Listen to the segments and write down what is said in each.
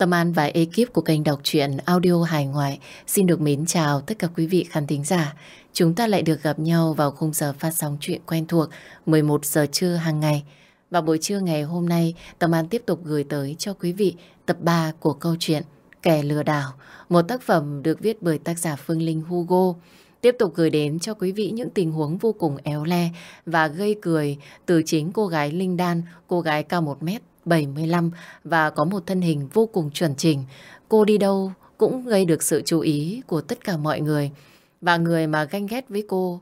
Tâm An và ekip của kênh đọc truyện audio hài ngoại xin được mến chào tất cả quý vị khán thính giả. Chúng ta lại được gặp nhau vào khung giờ phát sóng chuyện quen thuộc 11 giờ trưa hàng ngày. Và buổi trưa ngày hôm nay, Tâm An tiếp tục gửi tới cho quý vị tập 3 của câu chuyện Kẻ lừa đảo, một tác phẩm được viết bởi tác giả Phương Linh Hugo. Tiếp tục gửi đến cho quý vị những tình huống vô cùng éo le và gây cười từ chính cô gái Linh Đan, cô gái cao 75 và có một thân hình vô cùng chuẩn chỉnh. Cô đi đâu cũng gây được sự chú ý của tất cả mọi người. Và người mà ganh ghét với cô,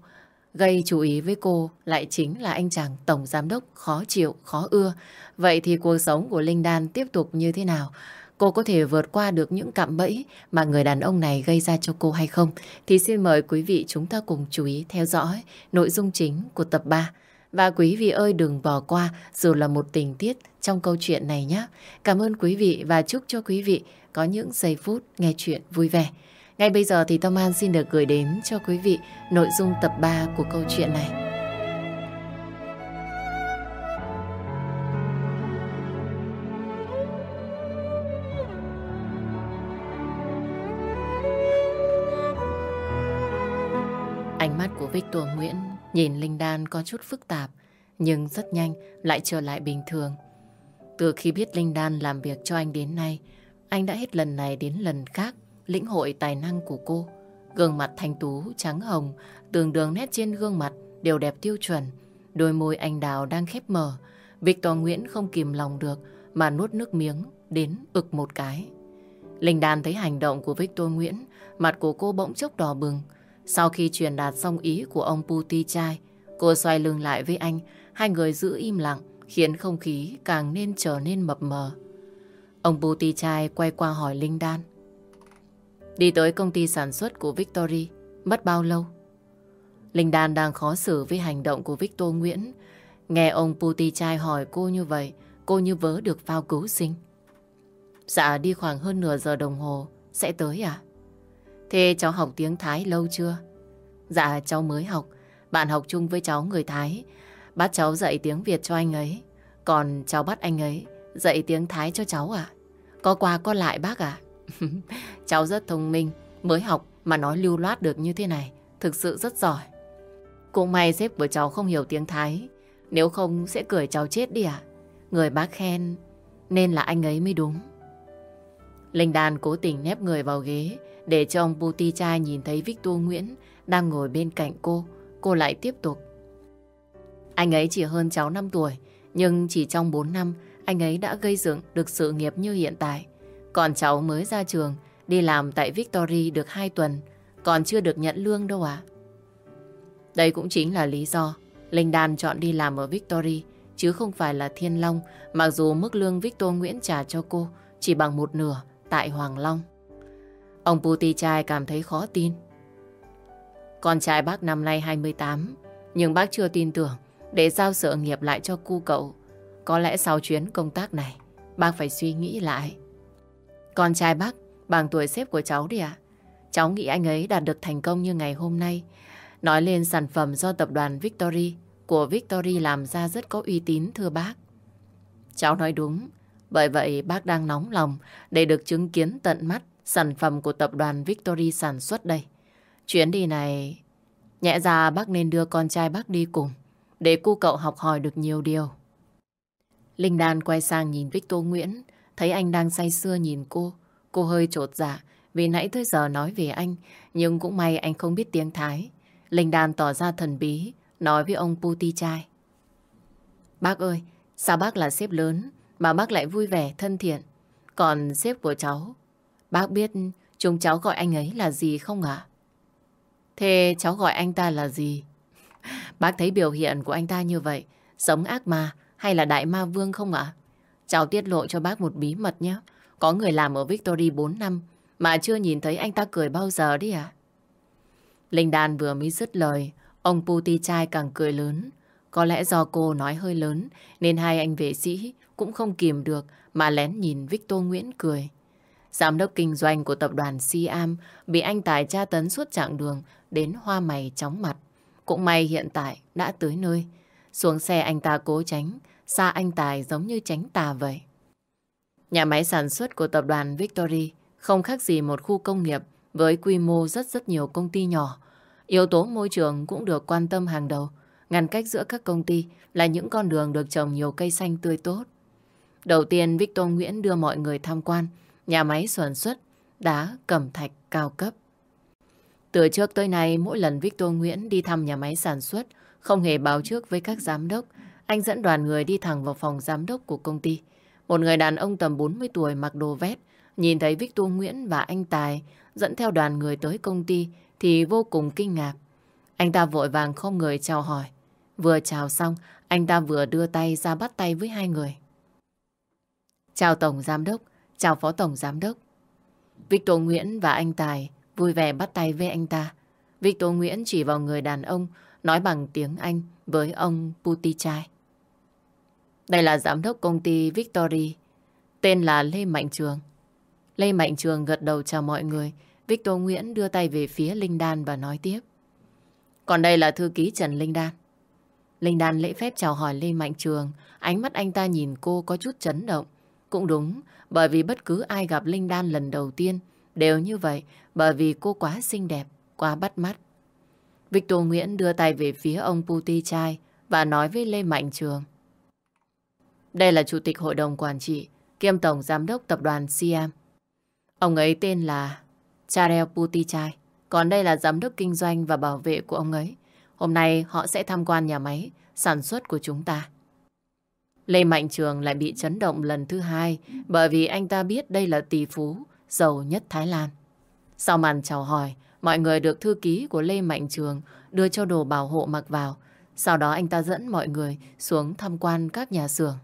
gây chú ý với cô lại chính là anh chàng tổng giám đốc khó chịu, khó ưa. Vậy thì cuộc sống của Linh Đan tiếp tục như thế nào? Cô có thể vượt qua được những cạm bẫy mà người đàn ông này gây ra cho cô hay không? Thì xin mời quý vị chúng ta cùng chú ý theo dõi nội dung chính của tập 3. Và quý vị ơi, đừng bỏ qua, dù là một tình tiết trong câu chuyện này nhé. Cảm ơn quý vị và chúc cho quý vị có những giây phút nghe chuyện vui vẻ. Ngay bây giờ thì Tâm An xin được gửi đến cho quý vị nội dung tập 3 của câu chuyện này. Ánh mắt của Victor Nguyễn nhìn Linh Đan có chút phức tạp, nhưng rất nhanh lại trở lại bình thường. Từ khi biết Linh Đan làm việc cho anh đến nay, anh đã hết lần này đến lần khác lĩnh hội tài năng của cô. Gương mặt thanh tú, trắng hồng, tường đường nét trên gương mặt đều đẹp tiêu chuẩn. Đôi môi anh đào đang khép mở. Victor Nguyễn không kìm lòng được mà nuốt nước miếng đến ực một cái. Linh Đan thấy hành động của Victor Nguyễn, mặt của cô bỗng chốc đỏ bừng. Sau khi truyền đạt xong ý của ông Puti trai, cô xoay lưng lại với anh, hai người giữ im lặng, khiến không khí càng nên trở nên mập mờ. Ông Puti trai quay qua hỏi Linh Đan. Đi tới công ty sản xuất của Victory, mất bao lâu? Linh Đan đang khó xử với hành động của Victor Nguyễn. Nghe ông Puti trai hỏi cô như vậy, cô như vớ được phao cứu sinh. Dạ đi khoảng hơn nửa giờ đồng hồ, sẽ tới à? Thế cháu học tiếng Thái lâu chưa? Dạ cháu mới học, bạn học chung với cháu người Thái. Bắt cháu dạy tiếng Việt cho anh ấy, còn cháu bắt anh ấy dạy tiếng Thái cho cháu à? Có qua có lại bác à? cháu rất thông minh, mới học mà nói lưu loát được như thế này, thực sự rất giỏi. Cũng may sếp của cháu không hiểu tiếng Thái, nếu không sẽ cười cháu chết đi à? Người bác khen nên là anh ấy mới đúng. Linh Đan cố tình nép người vào ghế để cho ông Puti trai nhìn thấy Victor Nguyễn đang ngồi bên cạnh cô. Cô lại tiếp tục. Anh ấy chỉ hơn cháu 5 tuổi, nhưng chỉ trong 4 năm anh ấy đã gây dựng được sự nghiệp như hiện tại. Còn cháu mới ra trường, đi làm tại Victory được 2 tuần, còn chưa được nhận lương đâu à. Đây cũng chính là lý do Linh Đan chọn đi làm ở Victory, chứ không phải là Thiên Long, mặc dù mức lương Victor Nguyễn trả cho cô chỉ bằng một nửa tại Hoàng Long. Ông Puti trai cảm thấy khó tin. Con trai bác năm nay 28, nhưng bác chưa tin tưởng để giao sự nghiệp lại cho cu cậu. Có lẽ sau chuyến công tác này, bác phải suy nghĩ lại. Con trai bác bằng tuổi sếp của cháu đi ạ. Cháu nghĩ anh ấy đạt được thành công như ngày hôm nay. Nói lên sản phẩm do tập đoàn Victory của Victory làm ra rất có uy tín thưa bác. Cháu nói đúng. Bởi vậy bác đang nóng lòng để được chứng kiến tận mắt sản phẩm của tập đoàn Victory sản xuất đây. Chuyến đi này, nhẹ ra bác nên đưa con trai bác đi cùng để cu cậu học hỏi được nhiều điều. Linh Đan quay sang nhìn Victor Nguyễn, thấy anh đang say sưa nhìn cô. Cô hơi trột dạ vì nãy tới giờ nói về anh, nhưng cũng may anh không biết tiếng Thái. Linh Đan tỏ ra thần bí, nói với ông Puti trai. Bác ơi, sao bác là sếp lớn mà bác lại vui vẻ, thân thiện? Còn sếp của cháu, bác biết chúng cháu gọi anh ấy là gì không ạ? Thế cháu gọi anh ta là gì? Bác thấy biểu hiện của anh ta như vậy, giống ác ma hay là đại ma vương không ạ? Cháu tiết lộ cho bác một bí mật nhé. Có người làm ở Victory 4 năm mà chưa nhìn thấy anh ta cười bao giờ đi à? Linh Đan vừa mới dứt lời, ông Puti trai càng cười lớn. Có lẽ do cô nói hơi lớn nên hai anh vệ sĩ cũng không kìm được mà lén nhìn Victor Nguyễn cười. Giám đốc kinh doanh của tập đoàn Siam bị anh Tài tra tấn suốt chặng đường đến hoa mày chóng mặt. Cũng may hiện tại đã tới nơi. Xuống xe anh ta cố tránh, xa anh Tài giống như tránh tà vậy. Nhà máy sản xuất của tập đoàn Victory không khác gì một khu công nghiệp với quy mô rất rất nhiều công ty nhỏ. Yếu tố môi trường cũng được quan tâm hàng đầu. Ngăn cách giữa các công ty là những con đường được trồng nhiều cây xanh tươi tốt. Đầu tiên Victor Nguyễn đưa mọi người tham quan nhà máy sản xuất đá cẩm thạch cao cấp. Từ trước tới nay, mỗi lần Victor Nguyễn đi thăm nhà máy sản xuất, không hề báo trước với các giám đốc, anh dẫn đoàn người đi thẳng vào phòng giám đốc của công ty. Một người đàn ông tầm 40 tuổi mặc đồ vét, nhìn thấy Victor Nguyễn và anh Tài dẫn theo đoàn người tới công ty thì vô cùng kinh ngạc. Anh ta vội vàng không người chào hỏi. Vừa chào xong, anh ta vừa đưa tay ra bắt tay với hai người. Chào Tổng Giám Đốc, chào Phó Tổng Giám Đốc. Victor Nguyễn và anh Tài vui vẻ bắt tay với anh ta. Victor Nguyễn chỉ vào người đàn ông nói bằng tiếng Anh với ông Putichai. Đây là giám đốc công ty Victory, tên là Lê Mạnh Trường. Lê Mạnh Trường gật đầu chào mọi người. Victor Nguyễn đưa tay về phía Linh Đan và nói tiếp. Còn đây là thư ký Trần Linh Đan. Linh Đan lễ phép chào hỏi Lê Mạnh Trường. Ánh mắt anh ta nhìn cô có chút chấn động. Cũng đúng, bởi vì bất cứ ai gặp Linh Đan lần đầu tiên đều như vậy, bởi vì cô quá xinh đẹp, quá bắt mắt. Victor Nguyễn đưa tay về phía ông Puti Chai và nói với Lê Mạnh Trường. Đây là Chủ tịch Hội đồng Quản trị, kiêm Tổng Giám đốc Tập đoàn Siam. Ông ấy tên là Charel Putichai, còn đây là Giám đốc Kinh doanh và Bảo vệ của ông ấy. Hôm nay họ sẽ tham quan nhà máy sản xuất của chúng ta. Lê Mạnh Trường lại bị chấn động lần thứ hai bởi vì anh ta biết đây là tỷ phú giàu nhất Thái Lan. Sau màn chào hỏi, mọi người được thư ký của Lê Mạnh Trường đưa cho đồ bảo hộ mặc vào. Sau đó anh ta dẫn mọi người xuống tham quan các nhà xưởng.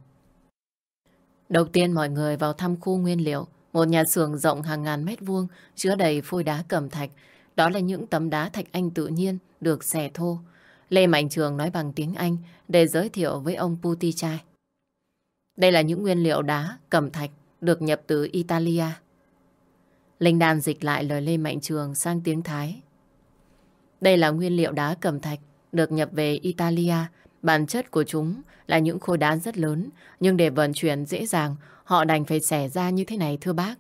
Đầu tiên mọi người vào thăm khu nguyên liệu, một nhà xưởng rộng hàng ngàn mét vuông chứa đầy phôi đá cẩm thạch. Đó là những tấm đá thạch anh tự nhiên được xẻ thô. Lê Mạnh Trường nói bằng tiếng Anh để giới thiệu với ông Putichai. Đây là những nguyên liệu đá cẩm thạch được nhập từ Italia. Linh Đan dịch lại lời Lê Mạnh Trường sang tiếng Thái. Đây là nguyên liệu đá cẩm thạch được nhập về Italia. Bản chất của chúng là những khối đá rất lớn, nhưng để vận chuyển dễ dàng, họ đành phải xẻ ra như thế này thưa bác.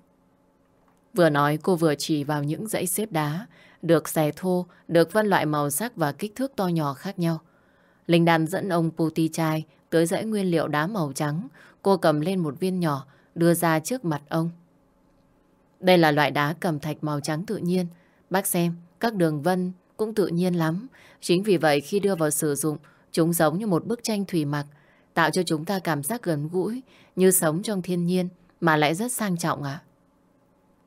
Vừa nói cô vừa chỉ vào những dãy xếp đá, được xẻ thô, được phân loại màu sắc và kích thước to nhỏ khác nhau. Linh Đan dẫn ông Puti Chai tới dãy nguyên liệu đá màu trắng. Cô cầm lên một viên nhỏ, đưa ra trước mặt ông. Đây là loại đá cầm thạch màu trắng tự nhiên. Bác xem, các đường vân cũng tự nhiên lắm. Chính vì vậy khi đưa vào sử dụng, chúng giống như một bức tranh thủy mặc, tạo cho chúng ta cảm giác gần gũi, như sống trong thiên nhiên, mà lại rất sang trọng ạ.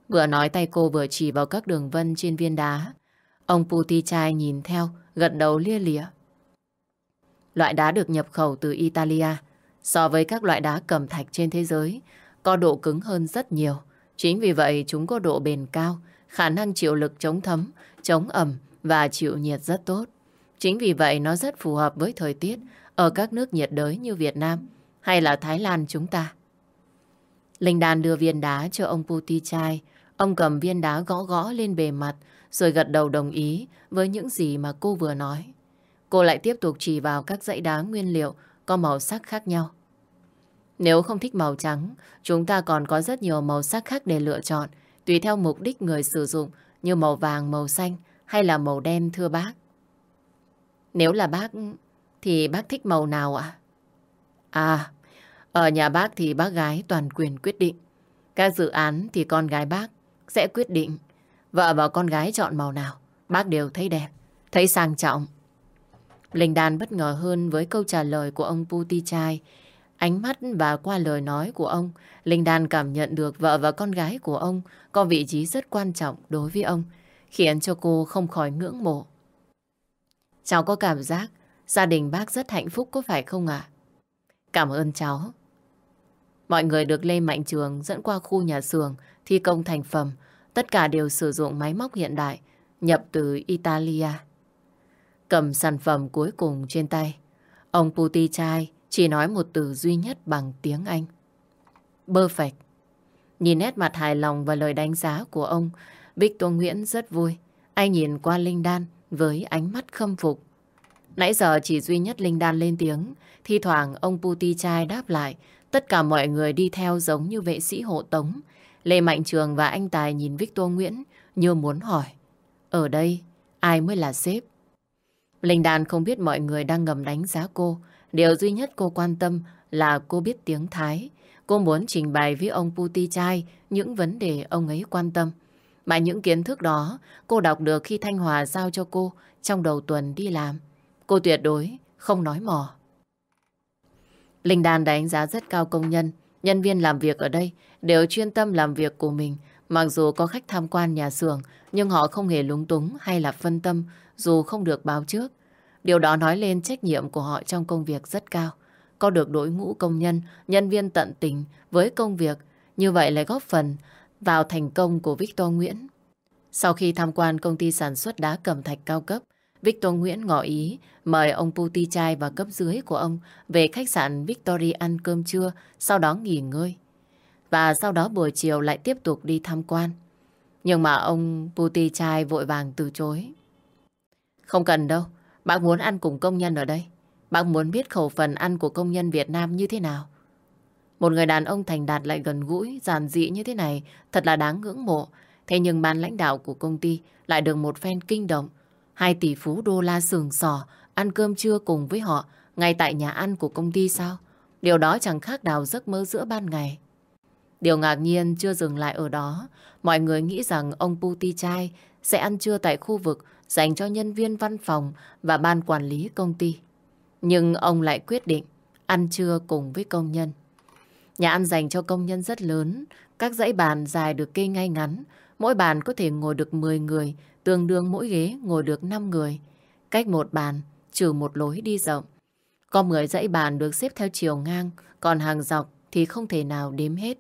Vừa nói tay cô vừa chỉ vào các đường vân trên viên đá. Ông Puti Chai nhìn theo, gật đầu lia lịa. Loại đá được nhập khẩu từ Italia, so với các loại đá cầm thạch trên thế giới, có độ cứng hơn rất nhiều. Chính vì vậy chúng có độ bền cao, khả năng chịu lực chống thấm, chống ẩm và chịu nhiệt rất tốt. Chính vì vậy nó rất phù hợp với thời tiết ở các nước nhiệt đới như Việt Nam hay là Thái Lan chúng ta. Linh Đan đưa viên đá cho ông Puti chai. Ông cầm viên đá gõ gõ lên bề mặt rồi gật đầu đồng ý với những gì mà cô vừa nói. Cô lại tiếp tục chỉ vào các dãy đá nguyên liệu có màu sắc khác nhau. Nếu không thích màu trắng, chúng ta còn có rất nhiều màu sắc khác để lựa chọn, tùy theo mục đích người sử dụng như màu vàng, màu xanh hay là màu đen thưa bác. Nếu là bác, thì bác thích màu nào ạ? À? ở nhà bác thì bác gái toàn quyền quyết định. Các dự án thì con gái bác sẽ quyết định. Vợ và con gái chọn màu nào, bác đều thấy đẹp, thấy sang trọng. Linh Đan bất ngờ hơn với câu trả lời của ông Puti Chai. Ánh mắt và qua lời nói của ông, Linh Đan cảm nhận được vợ và con gái của ông có vị trí rất quan trọng đối với ông, khiến cho cô không khỏi ngưỡng mộ. Cháu có cảm giác gia đình bác rất hạnh phúc có phải không ạ? Cảm ơn cháu. Mọi người được Lê Mạnh Trường dẫn qua khu nhà xưởng thi công thành phẩm. Tất cả đều sử dụng máy móc hiện đại nhập từ Italia. Cầm sản phẩm cuối cùng trên tay, ông Puti Chai chỉ nói một từ duy nhất bằng tiếng Anh. Perfect. Nhìn nét mặt hài lòng và lời đánh giá của ông, Victor Nguyễn rất vui. Anh nhìn qua Linh Đan với ánh mắt khâm phục. Nãy giờ chỉ duy nhất Linh Đan lên tiếng, thi thoảng ông Puti Chai đáp lại tất cả mọi người đi theo giống như vệ sĩ hộ tống. Lê Mạnh Trường và anh Tài nhìn Victor Nguyễn như muốn hỏi. Ở đây, ai mới là sếp? Linh Đan không biết mọi người đang ngầm đánh giá cô. Điều duy nhất cô quan tâm là cô biết tiếng Thái. Cô muốn trình bày với ông Puti Chai những vấn đề ông ấy quan tâm. Mà những kiến thức đó cô đọc được khi Thanh Hòa giao cho cô trong đầu tuần đi làm. Cô tuyệt đối không nói mò. Linh Đan đánh giá rất cao công nhân. Nhân viên làm việc ở đây đều chuyên tâm làm việc của mình. Mặc dù có khách tham quan nhà xưởng, nhưng họ không hề lúng túng hay là phân tâm dù không được báo trước. Điều đó nói lên trách nhiệm của họ trong công việc rất cao. Có được đội ngũ công nhân, nhân viên tận tình với công việc, như vậy lại góp phần vào thành công của Victor Nguyễn. Sau khi tham quan công ty sản xuất đá cẩm thạch cao cấp, Victor Nguyễn ngỏ ý mời ông Puti Chai và cấp dưới của ông về khách sạn Victory ăn cơm trưa, sau đó nghỉ ngơi. Và sau đó buổi chiều lại tiếp tục đi tham quan. Nhưng mà ông Puti Chai vội vàng từ chối. Không cần đâu, bác muốn ăn cùng công nhân ở đây. Bác muốn biết khẩu phần ăn của công nhân Việt Nam như thế nào. Một người đàn ông thành đạt lại gần gũi, giản dị như thế này, thật là đáng ngưỡng mộ. Thế nhưng ban lãnh đạo của công ty lại được một phen kinh động. Hai tỷ phú đô la sừng sỏ ăn cơm trưa cùng với họ ngay tại nhà ăn của công ty sao? Điều đó chẳng khác đào giấc mơ giữa ban ngày. Điều ngạc nhiên chưa dừng lại ở đó. Mọi người nghĩ rằng ông Puti Chai sẽ ăn trưa tại khu vực dành cho nhân viên văn phòng và ban quản lý công ty. Nhưng ông lại quyết định ăn trưa cùng với công nhân. Nhà ăn dành cho công nhân rất lớn, các dãy bàn dài được kê ngay ngắn, mỗi bàn có thể ngồi được 10 người, tương đương mỗi ghế ngồi được 5 người. Cách một bàn, trừ một lối đi rộng. Có 10 dãy bàn được xếp theo chiều ngang, còn hàng dọc thì không thể nào đếm hết.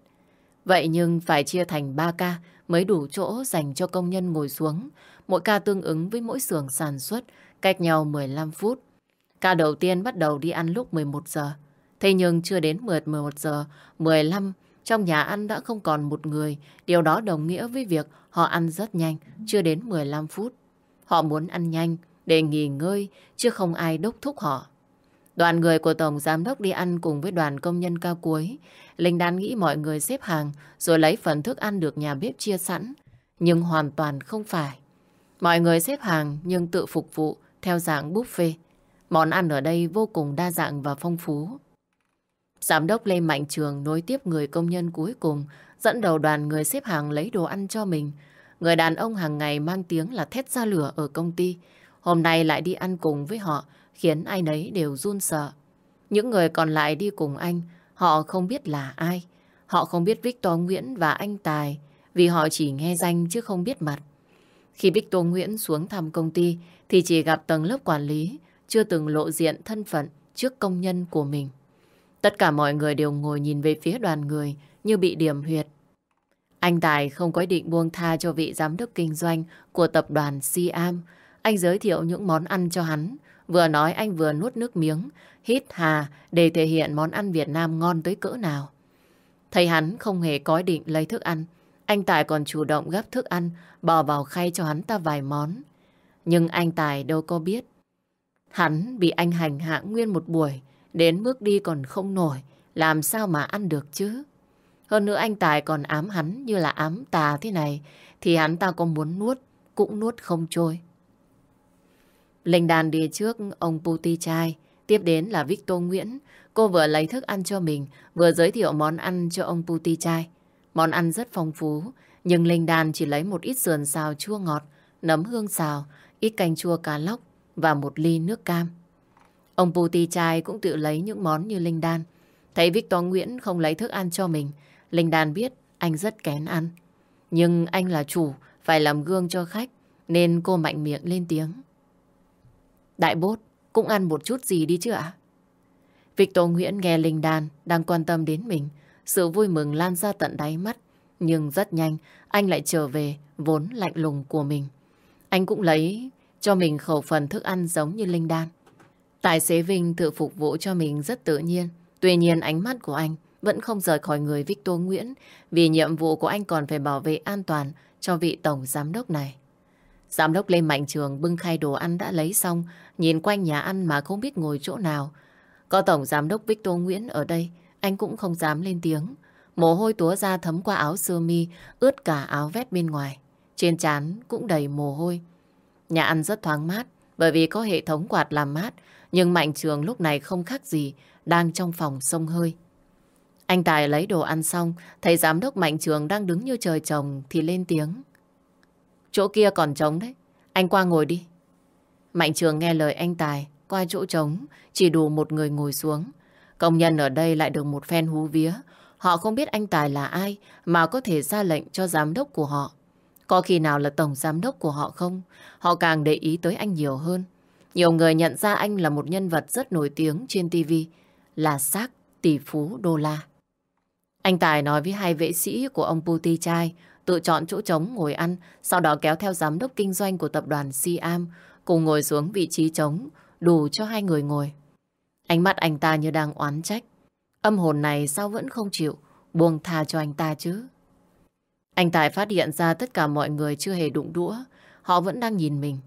Vậy nhưng phải chia thành 3 ca mới đủ chỗ dành cho công nhân ngồi xuống. Mỗi ca tương ứng với mỗi xưởng sản xuất, cách nhau 15 phút. Ca đầu tiên bắt đầu đi ăn lúc 11 giờ. Thế nhưng chưa đến 11 giờ 15 trong nhà ăn đã không còn một người. Điều đó đồng nghĩa với việc họ ăn rất nhanh, chưa đến 15 phút. Họ muốn ăn nhanh để nghỉ ngơi, chứ không ai đốc thúc họ. Đoàn người của Tổng Giám đốc đi ăn cùng với đoàn công nhân cao cuối. Linh đan nghĩ mọi người xếp hàng rồi lấy phần thức ăn được nhà bếp chia sẵn. Nhưng hoàn toàn không phải. Mọi người xếp hàng nhưng tự phục vụ theo dạng buffet. Món ăn ở đây vô cùng đa dạng và phong phú. Giám đốc Lê Mạnh Trường nối tiếp người công nhân cuối cùng, dẫn đầu đoàn người xếp hàng lấy đồ ăn cho mình. Người đàn ông hàng ngày mang tiếng là thét ra lửa ở công ty. Hôm nay lại đi ăn cùng với họ, khiến ai nấy đều run sợ. Những người còn lại đi cùng anh, họ không biết là ai. Họ không biết Victor Nguyễn và anh Tài, vì họ chỉ nghe danh chứ không biết mặt. Khi Victor Nguyễn xuống thăm công ty, thì chỉ gặp tầng lớp quản lý, chưa từng lộ diện thân phận trước công nhân của mình. Tất cả mọi người đều ngồi nhìn về phía đoàn người như bị điểm huyệt. Anh Tài không có ý định buông tha cho vị giám đốc kinh doanh của tập đoàn Siam. Anh giới thiệu những món ăn cho hắn. Vừa nói anh vừa nuốt nước miếng, hít hà để thể hiện món ăn Việt Nam ngon tới cỡ nào. Thấy hắn không hề có ý định lấy thức ăn. Anh Tài còn chủ động gấp thức ăn, bỏ vào khay cho hắn ta vài món. Nhưng anh Tài đâu có biết. Hắn bị anh hành hạ nguyên một buổi, Đến bước đi còn không nổi, làm sao mà ăn được chứ? Hơn nữa anh Tài còn ám hắn như là ám tà thế này, thì hắn ta có muốn nuốt, cũng nuốt không trôi. Linh đàn đi trước ông Puti trai, tiếp đến là Victor Nguyễn. Cô vừa lấy thức ăn cho mình, vừa giới thiệu món ăn cho ông Puti trai. Món ăn rất phong phú, nhưng Linh đàn chỉ lấy một ít sườn xào chua ngọt, nấm hương xào, ít canh chua cá lóc và một ly nước cam. Ông Puti trai cũng tự lấy những món như Linh Đan. Thấy Victor Nguyễn không lấy thức ăn cho mình, Linh Đan biết anh rất kén ăn. Nhưng anh là chủ, phải làm gương cho khách, nên cô mạnh miệng lên tiếng. Đại bốt, cũng ăn một chút gì đi chứ ạ? Victor Nguyễn nghe Linh Đan đang quan tâm đến mình, sự vui mừng lan ra tận đáy mắt. Nhưng rất nhanh, anh lại trở về vốn lạnh lùng của mình. Anh cũng lấy cho mình khẩu phần thức ăn giống như Linh Đan. Tài xế Vinh tự phục vụ cho mình rất tự nhiên. Tuy nhiên ánh mắt của anh vẫn không rời khỏi người Victor Nguyễn vì nhiệm vụ của anh còn phải bảo vệ an toàn cho vị tổng giám đốc này. Giám đốc Lê Mạnh Trường bưng khay đồ ăn đã lấy xong, nhìn quanh nhà ăn mà không biết ngồi chỗ nào. Có tổng giám đốc Victor Nguyễn ở đây, anh cũng không dám lên tiếng. Mồ hôi túa ra thấm qua áo sơ mi, ướt cả áo vét bên ngoài. Trên trán cũng đầy mồ hôi. Nhà ăn rất thoáng mát, bởi vì có hệ thống quạt làm mát, nhưng Mạnh Trường lúc này không khác gì, đang trong phòng sông hơi. Anh Tài lấy đồ ăn xong, thấy giám đốc Mạnh Trường đang đứng như trời trồng thì lên tiếng. Chỗ kia còn trống đấy, anh qua ngồi đi. Mạnh Trường nghe lời anh Tài, qua chỗ trống, chỉ đủ một người ngồi xuống. Công nhân ở đây lại được một phen hú vía. Họ không biết anh Tài là ai mà có thể ra lệnh cho giám đốc của họ. Có khi nào là tổng giám đốc của họ không? Họ càng để ý tới anh nhiều hơn. Nhiều người nhận ra anh là một nhân vật rất nổi tiếng trên TV, là xác tỷ phú đô la. Anh Tài nói với hai vệ sĩ của ông Puti Chai tự chọn chỗ trống ngồi ăn, sau đó kéo theo giám đốc kinh doanh của tập đoàn Siam cùng ngồi xuống vị trí trống, đủ cho hai người ngồi. Ánh mắt anh ta như đang oán trách. Âm hồn này sao vẫn không chịu buông tha cho anh ta chứ? Anh Tài phát hiện ra tất cả mọi người chưa hề đụng đũa, họ vẫn đang nhìn mình.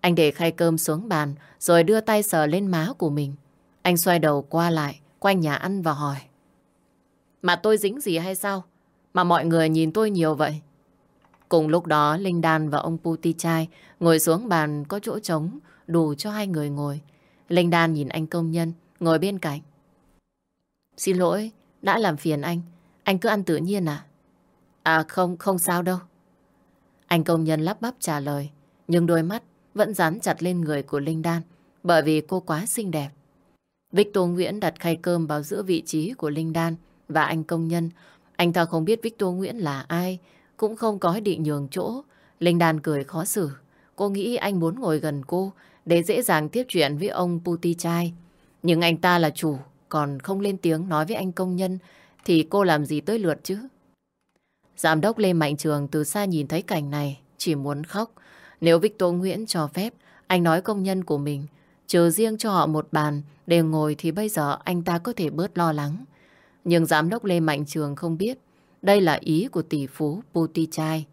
Anh để khay cơm xuống bàn rồi đưa tay sờ lên má của mình. Anh xoay đầu qua lại, quanh nhà ăn và hỏi. Mà tôi dính gì hay sao? Mà mọi người nhìn tôi nhiều vậy. Cùng lúc đó, Linh Đan và ông Puti Chai ngồi xuống bàn có chỗ trống đủ cho hai người ngồi. Linh Đan nhìn anh công nhân ngồi bên cạnh. Xin lỗi, đã làm phiền anh. Anh cứ ăn tự nhiên à? À không, không sao đâu. Anh công nhân lắp bắp trả lời, nhưng đôi mắt vẫn dán chặt lên người của Linh Đan bởi vì cô quá xinh đẹp. Victor Nguyễn đặt khay cơm vào giữa vị trí của Linh Đan và anh công nhân. Anh ta không biết Victor Nguyễn là ai, cũng không có định nhường chỗ. Linh Đan cười khó xử. Cô nghĩ anh muốn ngồi gần cô để dễ dàng tiếp chuyện với ông Puti Chai. Nhưng anh ta là chủ, còn không lên tiếng nói với anh công nhân thì cô làm gì tới lượt chứ? Giám đốc Lê Mạnh Trường từ xa nhìn thấy cảnh này, chỉ muốn khóc. Nếu Victor Nguyễn cho phép, anh nói công nhân của mình, trừ riêng cho họ một bàn để ngồi thì bây giờ anh ta có thể bớt lo lắng. Nhưng giám đốc Lê Mạnh Trường không biết, đây là ý của tỷ phú Puti Chai.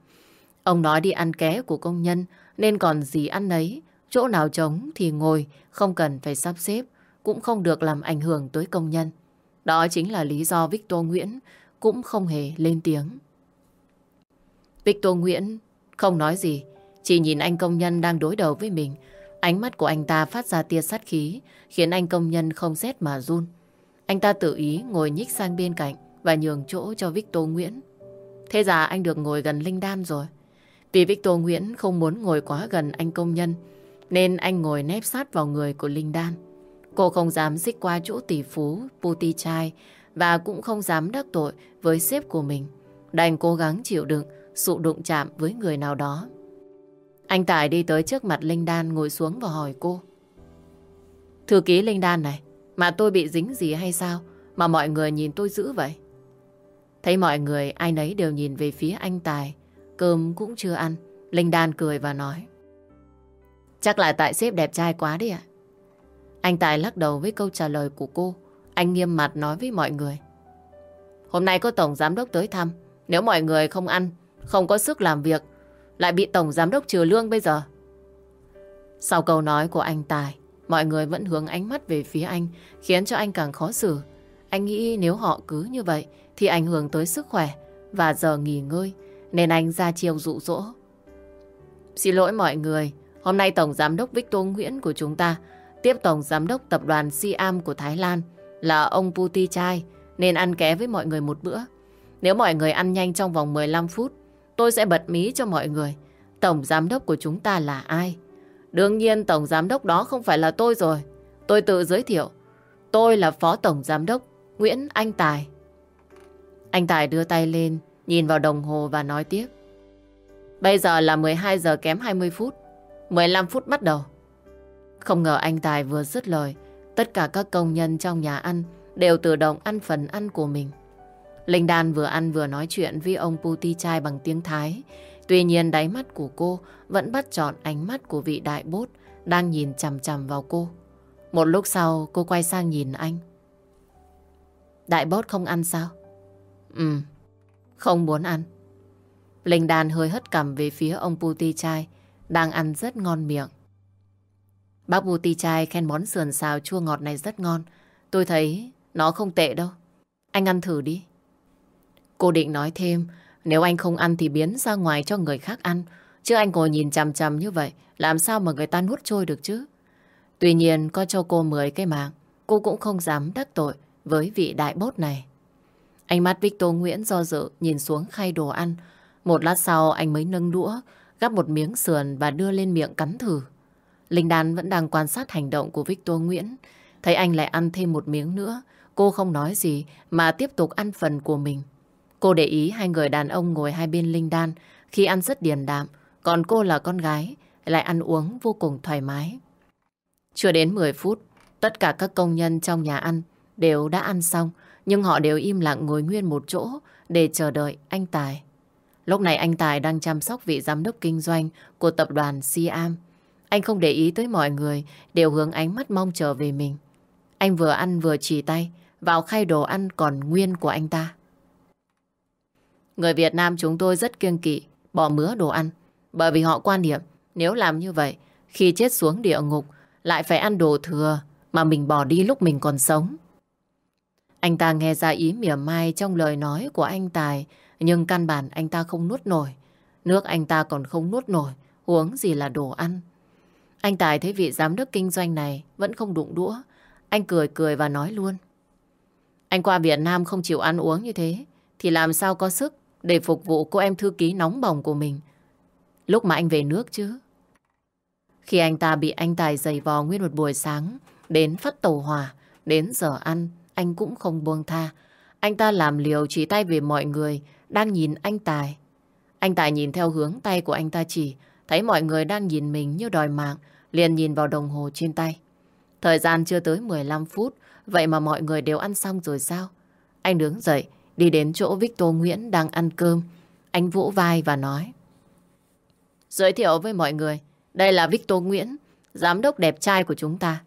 Ông nói đi ăn ké của công nhân, nên còn gì ăn nấy, chỗ nào trống thì ngồi, không cần phải sắp xếp, cũng không được làm ảnh hưởng tới công nhân. Đó chính là lý do Victor Nguyễn cũng không hề lên tiếng. Victor Nguyễn không nói gì, chỉ nhìn anh công nhân đang đối đầu với mình. Ánh mắt của anh ta phát ra tia sát khí, khiến anh công nhân không rét mà run. Anh ta tự ý ngồi nhích sang bên cạnh và nhường chỗ cho Victor Nguyễn. Thế ra anh được ngồi gần Linh Đan rồi. Vì Victor Nguyễn không muốn ngồi quá gần anh công nhân, nên anh ngồi nép sát vào người của Linh Đan. Cô không dám xích qua chỗ tỷ phú Puti Chai và cũng không dám đắc tội với sếp của mình. Đành cố gắng chịu đựng sự đụng chạm với người nào đó. Anh Tài đi tới trước mặt Linh Đan ngồi xuống và hỏi cô. Thư ký Linh Đan này, mà tôi bị dính gì hay sao mà mọi người nhìn tôi dữ vậy? Thấy mọi người ai nấy đều nhìn về phía anh Tài, cơm cũng chưa ăn. Linh Đan cười và nói. Chắc là tại sếp đẹp trai quá đấy ạ. Anh Tài lắc đầu với câu trả lời của cô. Anh nghiêm mặt nói với mọi người. Hôm nay có Tổng Giám Đốc tới thăm. Nếu mọi người không ăn, không có sức làm việc, lại bị Tổng Giám Đốc trừ lương bây giờ. Sau câu nói của anh Tài, mọi người vẫn hướng ánh mắt về phía anh, khiến cho anh càng khó xử. Anh nghĩ nếu họ cứ như vậy, thì ảnh hưởng tới sức khỏe và giờ nghỉ ngơi, nên anh ra chiêu dụ dỗ. Xin lỗi mọi người, hôm nay Tổng Giám đốc Victor Nguyễn của chúng ta tiếp Tổng Giám đốc Tập đoàn Siam của Thái Lan là ông Puti Chai, nên ăn ké với mọi người một bữa. Nếu mọi người ăn nhanh trong vòng 15 phút, tôi sẽ bật mí cho mọi người. Tổng Giám đốc của chúng ta là ai? Đương nhiên Tổng Giám đốc đó không phải là tôi rồi. Tôi tự giới thiệu. Tôi là Phó Tổng Giám đốc Nguyễn Anh Tài. Anh Tài đưa tay lên, nhìn vào đồng hồ và nói tiếp. Bây giờ là 12 giờ kém 20 phút. 15 phút bắt đầu. Không ngờ anh Tài vừa dứt lời, tất cả các công nhân trong nhà ăn đều tự động ăn phần ăn của mình. Linh Đan vừa ăn vừa nói chuyện với ông Puti Chai bằng tiếng Thái. Tuy nhiên đáy mắt của cô vẫn bắt trọn ánh mắt của vị đại bốt đang nhìn chằm chằm vào cô. Một lúc sau cô quay sang nhìn anh. Đại bốt không ăn sao? Ừ, không muốn ăn. Linh Đan hơi hất cằm về phía ông Puti Chai đang ăn rất ngon miệng. Bác Puti Chai khen món sườn xào chua ngọt này rất ngon. Tôi thấy nó không tệ đâu. Anh ăn thử đi. Cô định nói thêm, nếu anh không ăn thì biến ra ngoài cho người khác ăn. Chứ anh ngồi nhìn chằm chằm như vậy, làm sao mà người ta nuốt trôi được chứ? Tuy nhiên, có cho cô 10 cái mạng, cô cũng không dám đắc tội với vị đại bốt này. Ánh mắt Victor Nguyễn do dự nhìn xuống khay đồ ăn. Một lát sau anh mới nâng đũa, gắp một miếng sườn và đưa lên miệng cắn thử. Linh Đan vẫn đang quan sát hành động của Victor Nguyễn. Thấy anh lại ăn thêm một miếng nữa, cô không nói gì mà tiếp tục ăn phần của mình. Cô để ý hai người đàn ông ngồi hai bên Linh Đan khi ăn rất điềm đạm, còn cô là con gái, lại ăn uống vô cùng thoải mái. Chưa đến 10 phút, tất cả các công nhân trong nhà ăn đều đã ăn xong, nhưng họ đều im lặng ngồi nguyên một chỗ để chờ đợi anh Tài. Lúc này anh Tài đang chăm sóc vị giám đốc kinh doanh của tập đoàn Siam. Anh không để ý tới mọi người, đều hướng ánh mắt mong chờ về mình. Anh vừa ăn vừa chỉ tay vào khay đồ ăn còn nguyên của anh ta. Người Việt Nam chúng tôi rất kiêng kỵ bỏ mứa đồ ăn, bởi vì họ quan niệm nếu làm như vậy, khi chết xuống địa ngục lại phải ăn đồ thừa mà mình bỏ đi lúc mình còn sống. Anh ta nghe ra ý mỉa mai trong lời nói của anh Tài, nhưng căn bản anh ta không nuốt nổi. Nước anh ta còn không nuốt nổi, uống gì là đồ ăn. Anh Tài thấy vị giám đốc kinh doanh này vẫn không đụng đũa. Anh cười cười và nói luôn. Anh qua Việt Nam không chịu ăn uống như thế, thì làm sao có sức để phục vụ cô em thư ký nóng bỏng của mình. Lúc mà anh về nước chứ. Khi anh ta bị anh Tài giày vò nguyên một buổi sáng, đến phát tàu hỏa, đến giờ ăn, anh cũng không buông tha. Anh ta làm liều chỉ tay về mọi người đang nhìn anh Tài. Anh Tài nhìn theo hướng tay của anh ta chỉ, thấy mọi người đang nhìn mình như đòi mạng, liền nhìn vào đồng hồ trên tay. Thời gian chưa tới 15 phút, vậy mà mọi người đều ăn xong rồi sao? Anh đứng dậy, đi đến chỗ Victor Nguyễn đang ăn cơm. Anh vỗ vai và nói. Giới thiệu với mọi người, đây là Victor Nguyễn, giám đốc đẹp trai của chúng ta.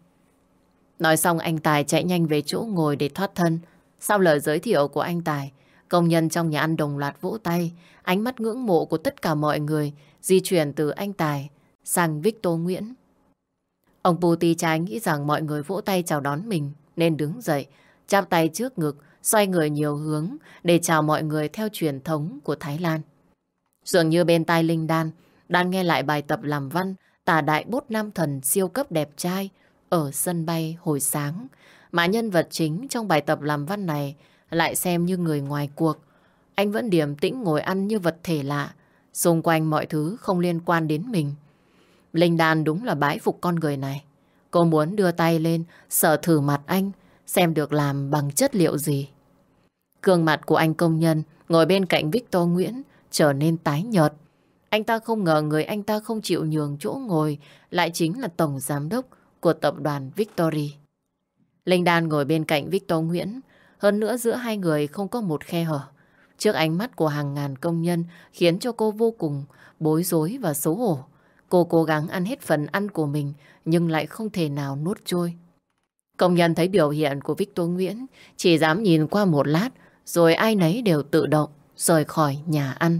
Nói xong anh Tài chạy nhanh về chỗ ngồi để thoát thân. Sau lời giới thiệu của anh Tài, công nhân trong nhà ăn đồng loạt vỗ tay, ánh mắt ngưỡng mộ của tất cả mọi người di chuyển từ anh Tài sang Victor Nguyễn. Ông Puti trai nghĩ rằng mọi người vỗ tay chào đón mình nên đứng dậy, chắp tay trước ngực, xoay người nhiều hướng để chào mọi người theo truyền thống của Thái Lan. Dường như bên tai Linh Đan đang nghe lại bài tập làm văn tả đại bốt nam thần siêu cấp đẹp trai ở sân bay hồi sáng. Mà nhân vật chính trong bài tập làm văn này lại xem như người ngoài cuộc. Anh vẫn điềm tĩnh ngồi ăn như vật thể lạ. Xung quanh mọi thứ không liên quan đến mình. Linh Đan đúng là bái phục con người này. Cô muốn đưa tay lên, sợ thử mặt anh, xem được làm bằng chất liệu gì. Cương mặt của anh công nhân ngồi bên cạnh Victor Nguyễn trở nên tái nhợt. Anh ta không ngờ người anh ta không chịu nhường chỗ ngồi lại chính là tổng giám đốc của tập đoàn Victory. Linh Đan ngồi bên cạnh Victor Nguyễn, hơn nữa giữa hai người không có một khe hở. Trước ánh mắt của hàng ngàn công nhân khiến cho cô vô cùng bối rối và xấu hổ. Cô cố gắng ăn hết phần ăn của mình nhưng lại không thể nào nuốt trôi. Công nhân thấy biểu hiện của Victor Nguyễn chỉ dám nhìn qua một lát rồi ai nấy đều tự động rời khỏi nhà ăn.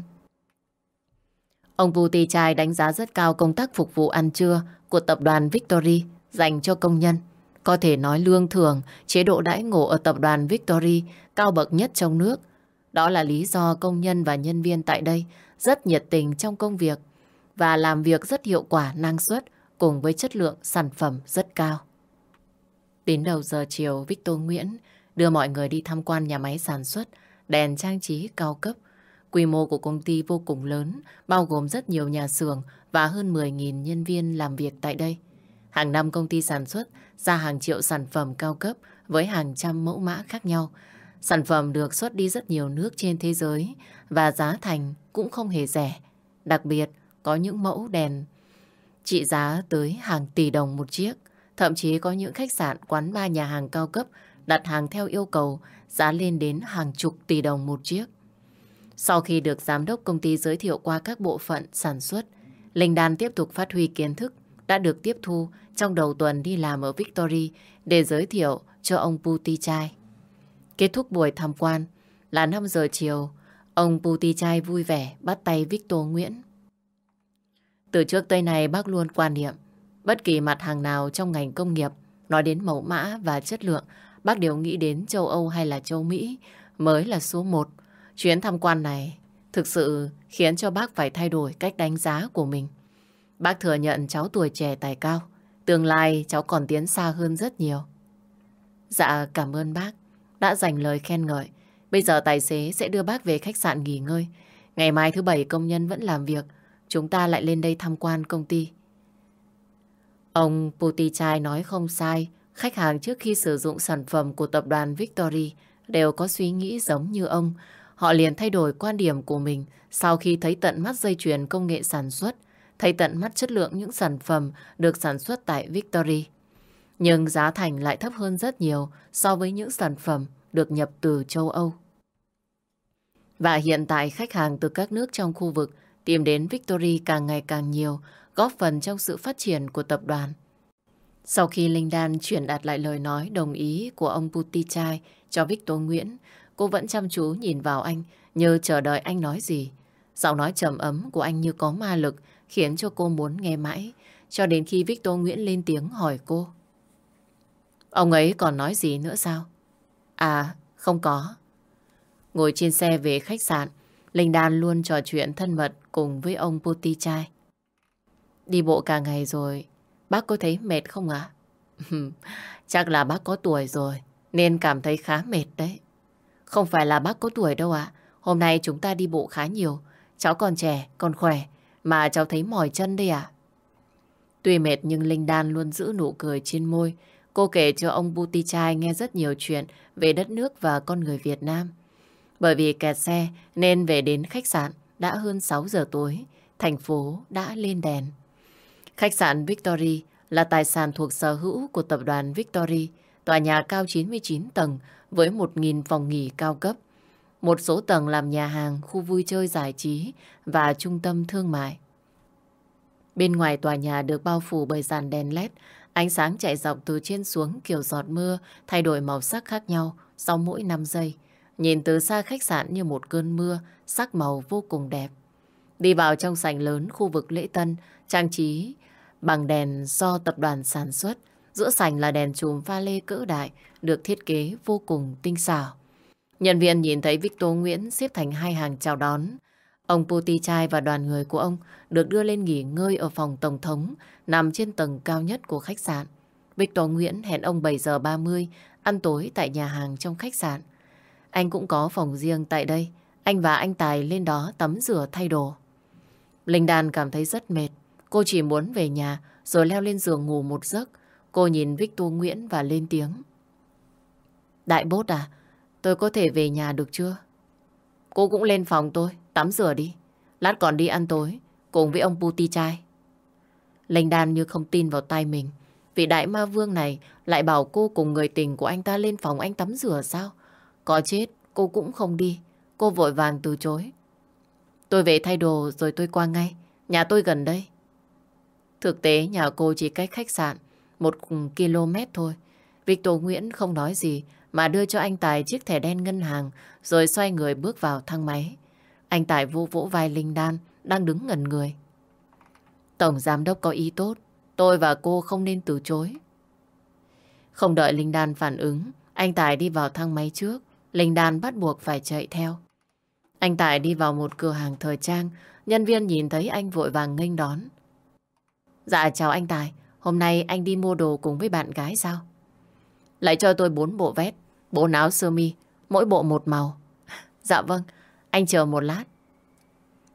Ông Vu Tì Trai đánh giá rất cao công tác phục vụ ăn trưa của tập đoàn Victory dành cho công nhân. Có thể nói lương thường, chế độ đãi ngộ ở tập đoàn Victory cao bậc nhất trong nước. Đó là lý do công nhân và nhân viên tại đây rất nhiệt tình trong công việc và làm việc rất hiệu quả năng suất cùng với chất lượng sản phẩm rất cao. Đến đầu giờ chiều, Victor Nguyễn đưa mọi người đi tham quan nhà máy sản xuất đèn trang trí cao cấp. Quy mô của công ty vô cùng lớn, bao gồm rất nhiều nhà xưởng và hơn 10.000 nhân viên làm việc tại đây. Hàng năm công ty sản xuất ra hàng triệu sản phẩm cao cấp với hàng trăm mẫu mã khác nhau. Sản phẩm được xuất đi rất nhiều nước trên thế giới và giá thành cũng không hề rẻ. Đặc biệt, có những mẫu đèn trị giá tới hàng tỷ đồng một chiếc. Thậm chí có những khách sạn, quán bar nhà hàng cao cấp đặt hàng theo yêu cầu giá lên đến hàng chục tỷ đồng một chiếc. Sau khi được giám đốc công ty giới thiệu qua các bộ phận sản xuất, Linh Đan tiếp tục phát huy kiến thức đã được tiếp thu trong đầu tuần đi làm ở Victory để giới thiệu cho ông Puti Chai. Kết thúc buổi tham quan là 5 giờ chiều, ông Puti Chai vui vẻ bắt tay Victor Nguyễn. Từ trước tới nay bác luôn quan niệm bất kỳ mặt hàng nào trong ngành công nghiệp, nói đến mẫu mã và chất lượng, bác đều nghĩ đến châu Âu hay là châu Mỹ, mới là số một. Chuyến tham quan này thực sự khiến cho bác phải thay đổi cách đánh giá của mình. Bác thừa nhận cháu tuổi trẻ tài cao. Tương lai cháu còn tiến xa hơn rất nhiều. Dạ cảm ơn bác, đã dành lời khen ngợi. Bây giờ tài xế sẽ đưa bác về khách sạn nghỉ ngơi. Ngày mai thứ bảy công nhân vẫn làm việc. Chúng ta lại lên đây tham quan công ty. Ông Putichai nói không sai. Khách hàng trước khi sử dụng sản phẩm của tập đoàn Victory đều có suy nghĩ giống như ông. Họ liền thay đổi quan điểm của mình sau khi thấy tận mắt dây chuyền công nghệ sản xuất, thấy tận mắt chất lượng những sản phẩm được sản xuất tại Victory. Nhưng giá thành lại thấp hơn rất nhiều so với những sản phẩm được nhập từ châu Âu. Và hiện tại khách hàng từ các nước trong khu vực tìm đến Victory càng ngày càng nhiều, góp phần trong sự phát triển của tập đoàn. Sau khi Linh Đan chuyển đạt lại lời nói đồng ý của ông Putichai cho Victor Nguyễn, cô vẫn chăm chú nhìn vào anh như chờ đợi anh nói gì. Giọng nói trầm ấm của anh như có ma lực khiến cho cô muốn nghe mãi, cho đến khi Victor Nguyễn lên tiếng hỏi cô. Ông ấy còn nói gì nữa sao? À, không có. Ngồi trên xe về khách sạn, Linh Đan luôn trò chuyện thân mật cùng với ông Putichai. Chai. Đi bộ cả ngày rồi, bác có thấy mệt không ạ? Chắc là bác có tuổi rồi, nên cảm thấy khá mệt đấy. Không phải là bác có tuổi đâu ạ. Hôm nay chúng ta đi bộ khá nhiều. Cháu còn trẻ, còn khỏe, mà cháu thấy mỏi chân đây ạ. Tuy mệt nhưng Linh Đan luôn giữ nụ cười trên môi, Cô kể cho ông Buti Chai nghe rất nhiều chuyện về đất nước và con người Việt Nam. Bởi vì kẹt xe nên về đến khách sạn đã hơn 6 giờ tối, thành phố đã lên đèn. Khách sạn Victory là tài sản thuộc sở hữu của tập đoàn Victory, tòa nhà cao 99 tầng với 1.000 phòng nghỉ cao cấp. Một số tầng làm nhà hàng, khu vui chơi giải trí và trung tâm thương mại. Bên ngoài tòa nhà được bao phủ bởi dàn đèn LED Ánh sáng chạy dọc từ trên xuống kiểu giọt mưa, thay đổi màu sắc khác nhau sau mỗi 5 giây. Nhìn từ xa khách sạn như một cơn mưa, sắc màu vô cùng đẹp. Đi vào trong sảnh lớn khu vực lễ tân, trang trí bằng đèn do tập đoàn sản xuất. Giữa sảnh là đèn chùm pha lê cỡ đại, được thiết kế vô cùng tinh xảo. Nhân viên nhìn thấy Victor Nguyễn xếp thành hai hàng chào đón. Ông Puti Chai và đoàn người của ông được đưa lên nghỉ ngơi ở phòng Tổng thống nằm trên tầng cao nhất của khách sạn. Victor Nguyễn hẹn ông 7 giờ 30 ăn tối tại nhà hàng trong khách sạn. Anh cũng có phòng riêng tại đây. Anh và anh Tài lên đó tắm rửa thay đồ. Linh Đan cảm thấy rất mệt. Cô chỉ muốn về nhà rồi leo lên giường ngủ một giấc. Cô nhìn Victor Nguyễn và lên tiếng. Đại bốt à, tôi có thể về nhà được chưa? Cô cũng lên phòng tôi, tắm rửa đi. Lát còn đi ăn tối, cùng với ông Puti trai. Lênh Đan như không tin vào tay mình. Vị đại ma vương này lại bảo cô cùng người tình của anh ta lên phòng anh tắm rửa sao? Có chết, cô cũng không đi. Cô vội vàng từ chối. Tôi về thay đồ rồi tôi qua ngay. Nhà tôi gần đây. Thực tế nhà cô chỉ cách khách sạn một km thôi. Victor Nguyễn không nói gì mà đưa cho anh Tài chiếc thẻ đen ngân hàng rồi xoay người bước vào thang máy. Anh Tài vô vỗ vai Linh Đan đang đứng ngẩn người. Tổng giám đốc có ý tốt, tôi và cô không nên từ chối. Không đợi Linh Đan phản ứng, anh Tài đi vào thang máy trước, Linh Đan bắt buộc phải chạy theo. Anh Tài đi vào một cửa hàng thời trang, nhân viên nhìn thấy anh vội vàng nghênh đón. Dạ chào anh Tài, hôm nay anh đi mua đồ cùng với bạn gái sao? Lại cho tôi bốn bộ vest, bộ áo sơ mi, mỗi bộ một màu. Dạ vâng, anh chờ một lát.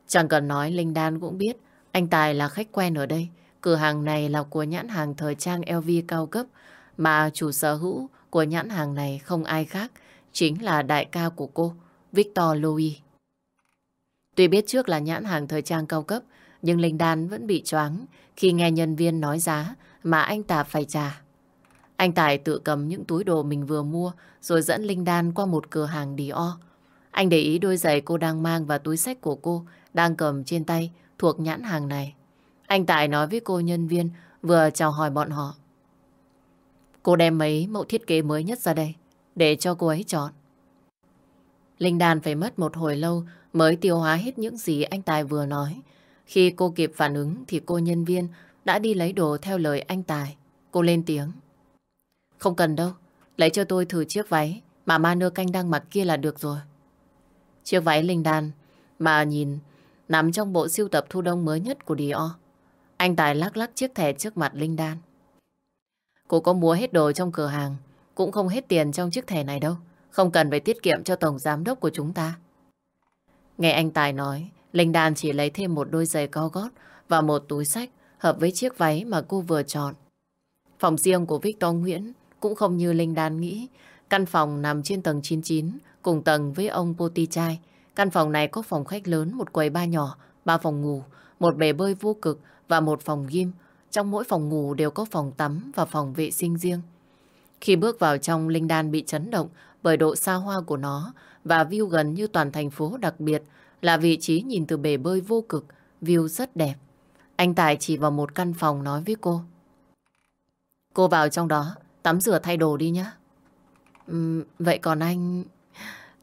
Chẳng cần nói, Linh Đan cũng biết anh Tài là khách quen ở đây. Cửa hàng này là của nhãn hàng thời trang LV cao cấp, mà chủ sở hữu của nhãn hàng này không ai khác, chính là đại ca của cô, Victor Louis. Tuy biết trước là nhãn hàng thời trang cao cấp, nhưng Linh Đan vẫn bị choáng khi nghe nhân viên nói giá mà anh ta phải trả. Anh Tài tự cầm những túi đồ mình vừa mua rồi dẫn Linh Đan qua một cửa hàng Dior. Anh để ý đôi giày cô đang mang và túi sách của cô đang cầm trên tay thuộc nhãn hàng này. Anh Tài nói với cô nhân viên vừa chào hỏi bọn họ. Cô đem mấy mẫu thiết kế mới nhất ra đây để cho cô ấy chọn. Linh Đan phải mất một hồi lâu mới tiêu hóa hết những gì anh Tài vừa nói. Khi cô kịp phản ứng thì cô nhân viên đã đi lấy đồ theo lời anh Tài. Cô lên tiếng. Không cần đâu, lấy cho tôi thử chiếc váy mà ma nơ canh đang mặc kia là được rồi. Chiếc váy linh đan mà nhìn nằm trong bộ siêu tập thu đông mới nhất của Dior. Anh Tài lắc lắc chiếc thẻ trước mặt Linh Đan. Cô có mua hết đồ trong cửa hàng, cũng không hết tiền trong chiếc thẻ này đâu. Không cần phải tiết kiệm cho tổng giám đốc của chúng ta. Nghe anh Tài nói, Linh Đan chỉ lấy thêm một đôi giày cao gót và một túi sách hợp với chiếc váy mà cô vừa chọn. Phòng riêng của Victor Nguyễn cũng không như Linh Đan nghĩ. Căn phòng nằm trên tầng 99, cùng tầng với ông Poti Chai. Căn phòng này có phòng khách lớn, một quầy ba nhỏ, ba phòng ngủ, một bể bơi vô cực và một phòng gym. Trong mỗi phòng ngủ đều có phòng tắm và phòng vệ sinh riêng. Khi bước vào trong, Linh Đan bị chấn động bởi độ xa hoa của nó và view gần như toàn thành phố đặc biệt là vị trí nhìn từ bể bơi vô cực, view rất đẹp. Anh Tài chỉ vào một căn phòng nói với cô. Cô vào trong đó, tắm rửa thay đồ đi nhé. Uhm, vậy còn anh...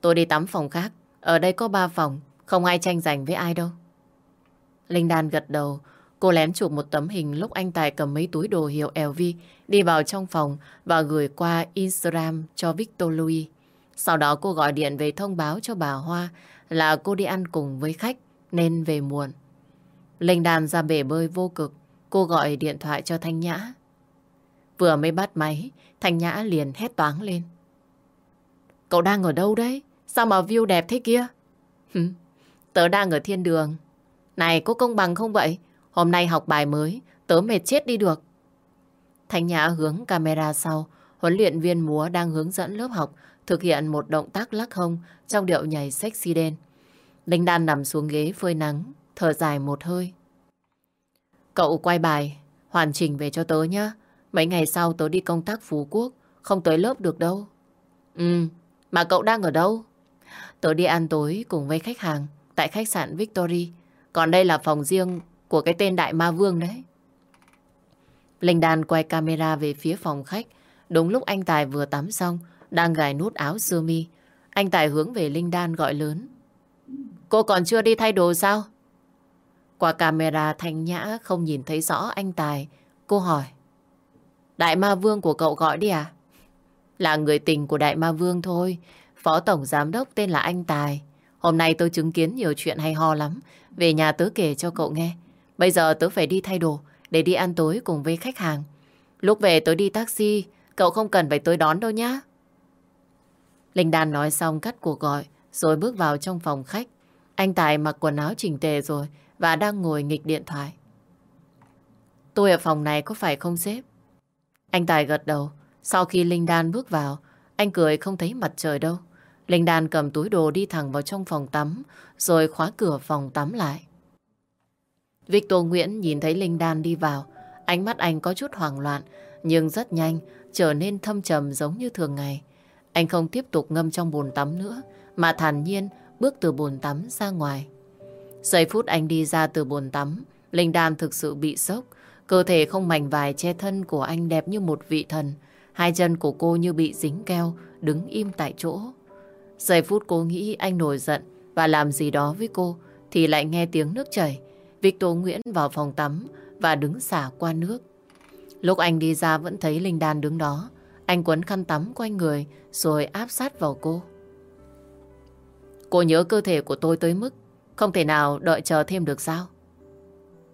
Tôi đi tắm phòng khác. Ở đây có ba phòng, không ai tranh giành với ai đâu. Linh Đan gật đầu, cô lén chụp một tấm hình lúc anh Tài cầm mấy túi đồ hiệu LV đi vào trong phòng và gửi qua Instagram cho Victor Louis. Sau đó cô gọi điện về thông báo cho bà Hoa là cô đi ăn cùng với khách nên về muộn. Linh Đan ra bể bơi vô cực, cô gọi điện thoại cho Thanh Nhã. Vừa mới bắt máy, Thanh Nhã liền hét toáng lên. Cậu đang ở đâu đấy? Sao mà view đẹp thế kia? tớ đang ở thiên đường. Này, có công bằng không vậy? Hôm nay học bài mới, tớ mệt chết đi được. Thanh Nhã hướng camera sau, huấn luyện viên múa đang hướng dẫn lớp học thực hiện một động tác lắc hông trong điệu nhảy sexy đen. Linh Đan nằm xuống ghế phơi nắng, thở dài một hơi. Cậu quay bài, hoàn chỉnh về cho tớ nhé. Mấy ngày sau tớ đi công tác Phú Quốc, không tới lớp được đâu. Ừ, mà cậu đang ở đâu? Tớ đi ăn tối cùng với khách hàng tại khách sạn Victory. Còn đây là phòng riêng của cái tên Đại Ma Vương đấy. Linh Đan quay camera về phía phòng khách. Đúng lúc anh Tài vừa tắm xong, đang gài nút áo sơ mi. Anh Tài hướng về Linh Đan gọi lớn. Cô còn chưa đi thay đồ sao? Qua camera thanh nhã không nhìn thấy rõ anh Tài. Cô hỏi. Đại ma vương của cậu gọi đi à? Là người tình của đại ma vương thôi. Phó tổng giám đốc tên là anh Tài. Hôm nay tôi chứng kiến nhiều chuyện hay ho lắm. Về nhà tớ kể cho cậu nghe. Bây giờ tớ phải đi thay đồ để đi ăn tối cùng với khách hàng. Lúc về tớ đi taxi, cậu không cần phải tới đón đâu nhá. Linh Đan nói xong cắt cuộc gọi, rồi bước vào trong phòng khách. Anh Tài mặc quần áo chỉnh tề rồi và đang ngồi nghịch điện thoại. Tôi ở phòng này có phải không sếp? Anh Tài gật đầu. Sau khi Linh Đan bước vào, anh cười không thấy mặt trời đâu. Linh Đan cầm túi đồ đi thẳng vào trong phòng tắm, rồi khóa cửa phòng tắm lại. Victor Nguyễn nhìn thấy Linh Đan đi vào, ánh mắt anh có chút hoảng loạn, nhưng rất nhanh trở nên thâm trầm giống như thường ngày. Anh không tiếp tục ngâm trong bồn tắm nữa, mà thản nhiên bước từ bồn tắm ra ngoài. Giây phút anh đi ra từ bồn tắm, Linh Đan thực sự bị sốc. Cơ thể không mảnh vải che thân của anh đẹp như một vị thần. Hai chân của cô như bị dính keo, đứng im tại chỗ. Giây phút cô nghĩ anh nổi giận và làm gì đó với cô, thì lại nghe tiếng nước chảy. Victor Nguyễn vào phòng tắm và đứng xả qua nước. Lúc anh đi ra vẫn thấy Linh Đan đứng đó. Anh quấn khăn tắm quanh người rồi áp sát vào cô. Cô nhớ cơ thể của tôi tới mức không thể nào đợi chờ thêm được sao?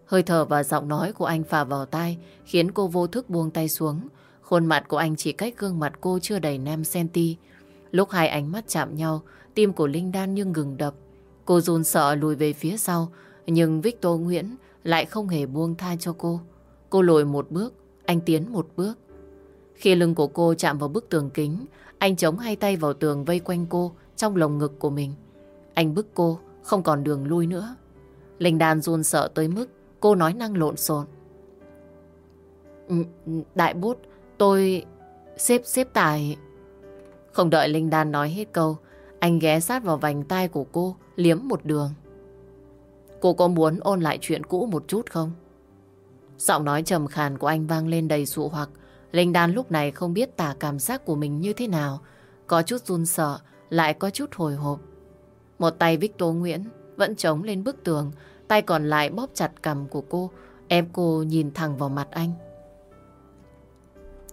Hơi thở và giọng nói của anh phà vào tai khiến cô vô thức buông tay xuống. Khuôn mặt của anh chỉ cách gương mặt cô chưa đầy 5 cm. Lúc hai ánh mắt chạm nhau, tim của Linh Đan như ngừng đập. Cô run sợ lùi về phía sau, nhưng Victor Nguyễn lại không hề buông tha cho cô. Cô lùi một bước, anh tiến một bước. Khi lưng của cô chạm vào bức tường kính, anh chống hai tay vào tường vây quanh cô trong lồng ngực của mình. Anh bức cô, không còn đường lui nữa. Linh Đan run sợ tới mức cô nói năng lộn xộn. Ừ, ừ, đại bút, tôi... Xếp xếp tài... Không đợi Linh Đan nói hết câu, anh ghé sát vào vành tay của cô, liếm một đường. Cô có muốn ôn lại chuyện cũ một chút không? Giọng nói trầm khàn của anh vang lên đầy sụ hoặc. Linh Đan lúc này không biết tả cảm giác của mình như thế nào. Có chút run sợ, lại có chút hồi hộp. Một tay Victor Nguyễn vẫn chống lên bức tường, tay còn lại bóp chặt cằm của cô, em cô nhìn thẳng vào mặt anh.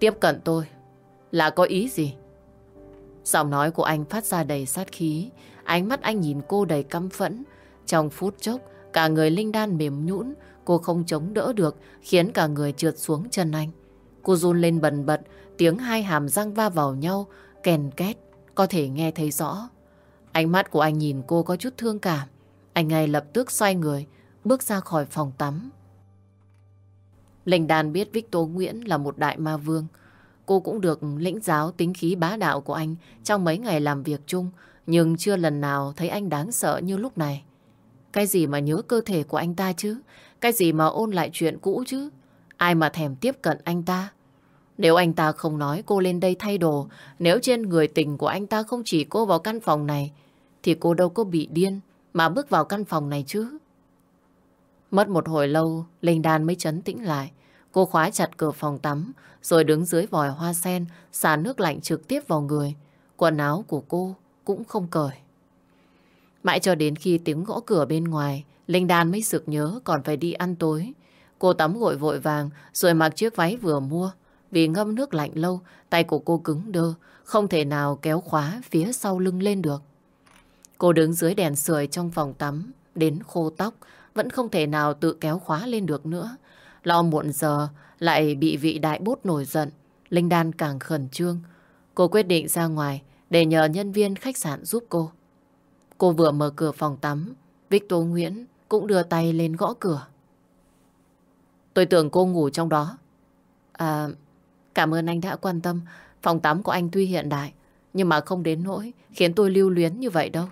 Tiếp cận tôi là có ý gì? Giọng nói của anh phát ra đầy sát khí. Ánh mắt anh nhìn cô đầy căm phẫn. Trong phút chốc, cả người Linh Đan mềm nhũn, cô không chống đỡ được, khiến cả người trượt xuống chân anh. Cô run lên bần bật, tiếng hai hàm răng va vào nhau, kèn két, có thể nghe thấy rõ. Ánh mắt của anh nhìn cô có chút thương cảm. Anh ngay lập tức xoay người, bước ra khỏi phòng tắm. Lệnh đàn biết Victor Nguyễn là một đại ma vương. Cô cũng được lĩnh giáo tính khí bá đạo của anh trong mấy ngày làm việc chung, nhưng chưa lần nào thấy anh đáng sợ như lúc này. Cái gì mà nhớ cơ thể của anh ta chứ? Cái gì mà ôn lại chuyện cũ chứ? Ai mà thèm tiếp cận anh ta? Nếu anh ta không nói cô lên đây thay đồ, nếu trên người tình của anh ta không chỉ cô vào căn phòng này, thì cô đâu có bị điên mà bước vào căn phòng này chứ. Mất một hồi lâu, Linh Đan mới chấn tĩnh lại. Cô khóa chặt cửa phòng tắm, rồi đứng dưới vòi hoa sen, xả nước lạnh trực tiếp vào người. Quần áo của cô cũng không cởi. Mãi cho đến khi tiếng gõ cửa bên ngoài, Linh Đan mới sực nhớ còn phải đi ăn tối. Cô tắm gội vội vàng, rồi mặc chiếc váy vừa mua. Vì ngâm nước lạnh lâu, tay của cô cứng đơ, không thể nào kéo khóa phía sau lưng lên được. Cô đứng dưới đèn sưởi trong phòng tắm, đến khô tóc, vẫn không thể nào tự kéo khóa lên được nữa. Lo muộn giờ, lại bị vị đại bốt nổi giận. Linh Đan càng khẩn trương. Cô quyết định ra ngoài để nhờ nhân viên khách sạn giúp cô. Cô vừa mở cửa phòng tắm, Victor Nguyễn cũng đưa tay lên gõ cửa. Tôi tưởng cô ngủ trong đó. À, cảm ơn anh đã quan tâm. Phòng tắm của anh tuy hiện đại, nhưng mà không đến nỗi khiến tôi lưu luyến như vậy đâu.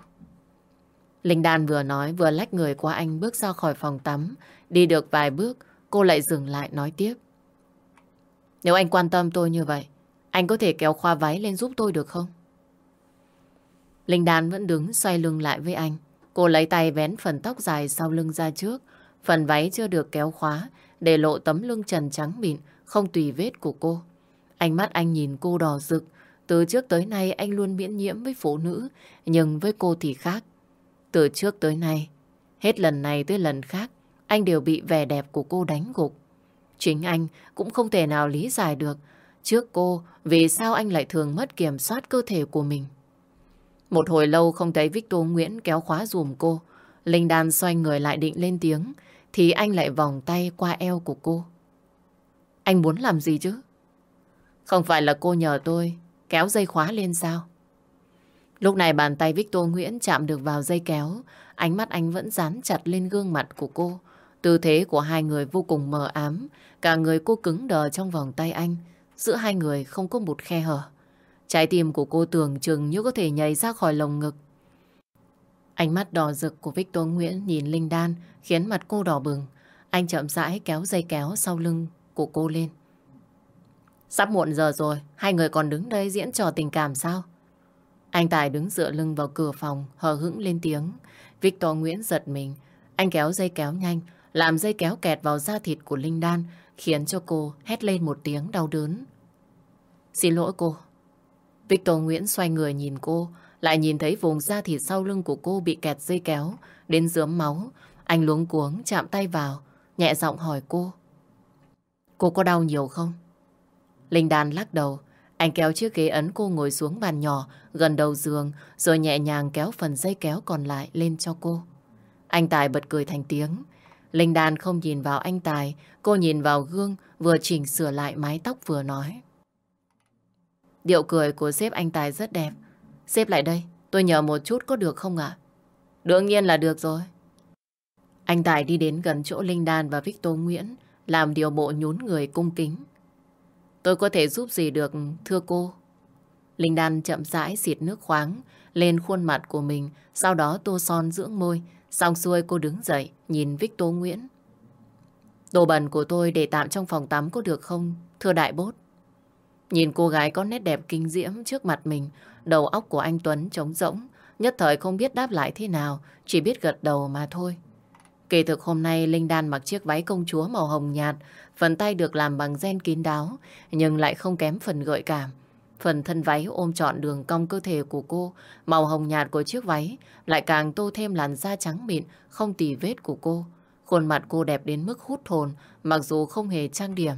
Linh Đan vừa nói vừa lách người qua anh bước ra khỏi phòng tắm. Đi được vài bước, cô lại dừng lại nói tiếp. Nếu anh quan tâm tôi như vậy, anh có thể kéo khoa váy lên giúp tôi được không? Linh Đan vẫn đứng xoay lưng lại với anh. Cô lấy tay vén phần tóc dài sau lưng ra trước. Phần váy chưa được kéo khóa, để lộ tấm lưng trần trắng mịn, không tùy vết của cô. Ánh mắt anh nhìn cô đỏ rực. Từ trước tới nay anh luôn miễn nhiễm với phụ nữ, nhưng với cô thì khác. Từ trước tới nay, hết lần này tới lần khác, anh đều bị vẻ đẹp của cô đánh gục. Chính anh cũng không thể nào lý giải được trước cô vì sao anh lại thường mất kiểm soát cơ thể của mình. Một hồi lâu không thấy Victor Nguyễn kéo khóa dùm cô. Linh Đan xoay người lại định lên tiếng thì anh lại vòng tay qua eo của cô. Anh muốn làm gì chứ? Không phải là cô nhờ tôi kéo dây khóa lên sao? Lúc này bàn tay Victor Nguyễn chạm được vào dây kéo, ánh mắt anh vẫn dán chặt lên gương mặt của cô. Tư thế của hai người vô cùng mờ ám, cả người cô cứng đờ trong vòng tay anh, giữa hai người không có một khe hở. Trái tim của cô tưởng chừng như có thể nhảy ra khỏi lồng ngực. Ánh mắt đỏ rực của Victor Nguyễn nhìn Linh Đan khiến mặt cô đỏ bừng. Anh chậm rãi kéo dây kéo sau lưng của cô lên. Sắp muộn giờ rồi, hai người còn đứng đây diễn trò tình cảm sao? Anh Tài đứng dựa lưng vào cửa phòng, hờ hững lên tiếng. Victor Nguyễn giật mình. Anh kéo dây kéo nhanh, làm dây kéo kẹt vào da thịt của Linh Đan, khiến cho cô hét lên một tiếng đau đớn. Xin lỗi cô. Victor Nguyễn xoay người nhìn cô, lại nhìn thấy vùng da thịt sau lưng của cô bị kẹt dây kéo, đến dướm máu. Anh luống cuống chạm tay vào, nhẹ giọng hỏi cô. Cô có đau nhiều không? Linh Đan lắc đầu, anh kéo chiếc ghế ấn cô ngồi xuống bàn nhỏ gần đầu giường rồi nhẹ nhàng kéo phần dây kéo còn lại lên cho cô. Anh Tài bật cười thành tiếng. Linh Đan không nhìn vào anh Tài, cô nhìn vào gương vừa chỉnh sửa lại mái tóc vừa nói. Điệu cười của sếp anh Tài rất đẹp. Sếp lại đây, tôi nhờ một chút có được không ạ? Đương nhiên là được rồi. Anh Tài đi đến gần chỗ Linh Đan và Victor Nguyễn, làm điều bộ nhún người cung kính. Tôi có thể giúp gì được, thưa cô? Linh Đan chậm rãi xịt nước khoáng lên khuôn mặt của mình, sau đó tô son dưỡng môi. Xong xuôi cô đứng dậy, nhìn Victor Nguyễn. Đồ bẩn của tôi để tạm trong phòng tắm có được không, thưa đại bốt? Nhìn cô gái có nét đẹp kinh diễm trước mặt mình, đầu óc của anh Tuấn trống rỗng, nhất thời không biết đáp lại thế nào, chỉ biết gật đầu mà thôi. Kỳ thực hôm nay Linh Đan mặc chiếc váy công chúa màu hồng nhạt, phần tay được làm bằng gen kín đáo, nhưng lại không kém phần gợi cảm. Phần thân váy ôm trọn đường cong cơ thể của cô, màu hồng nhạt của chiếc váy lại càng tô thêm làn da trắng mịn, không tì vết của cô. Khuôn mặt cô đẹp đến mức hút hồn, mặc dù không hề trang điểm.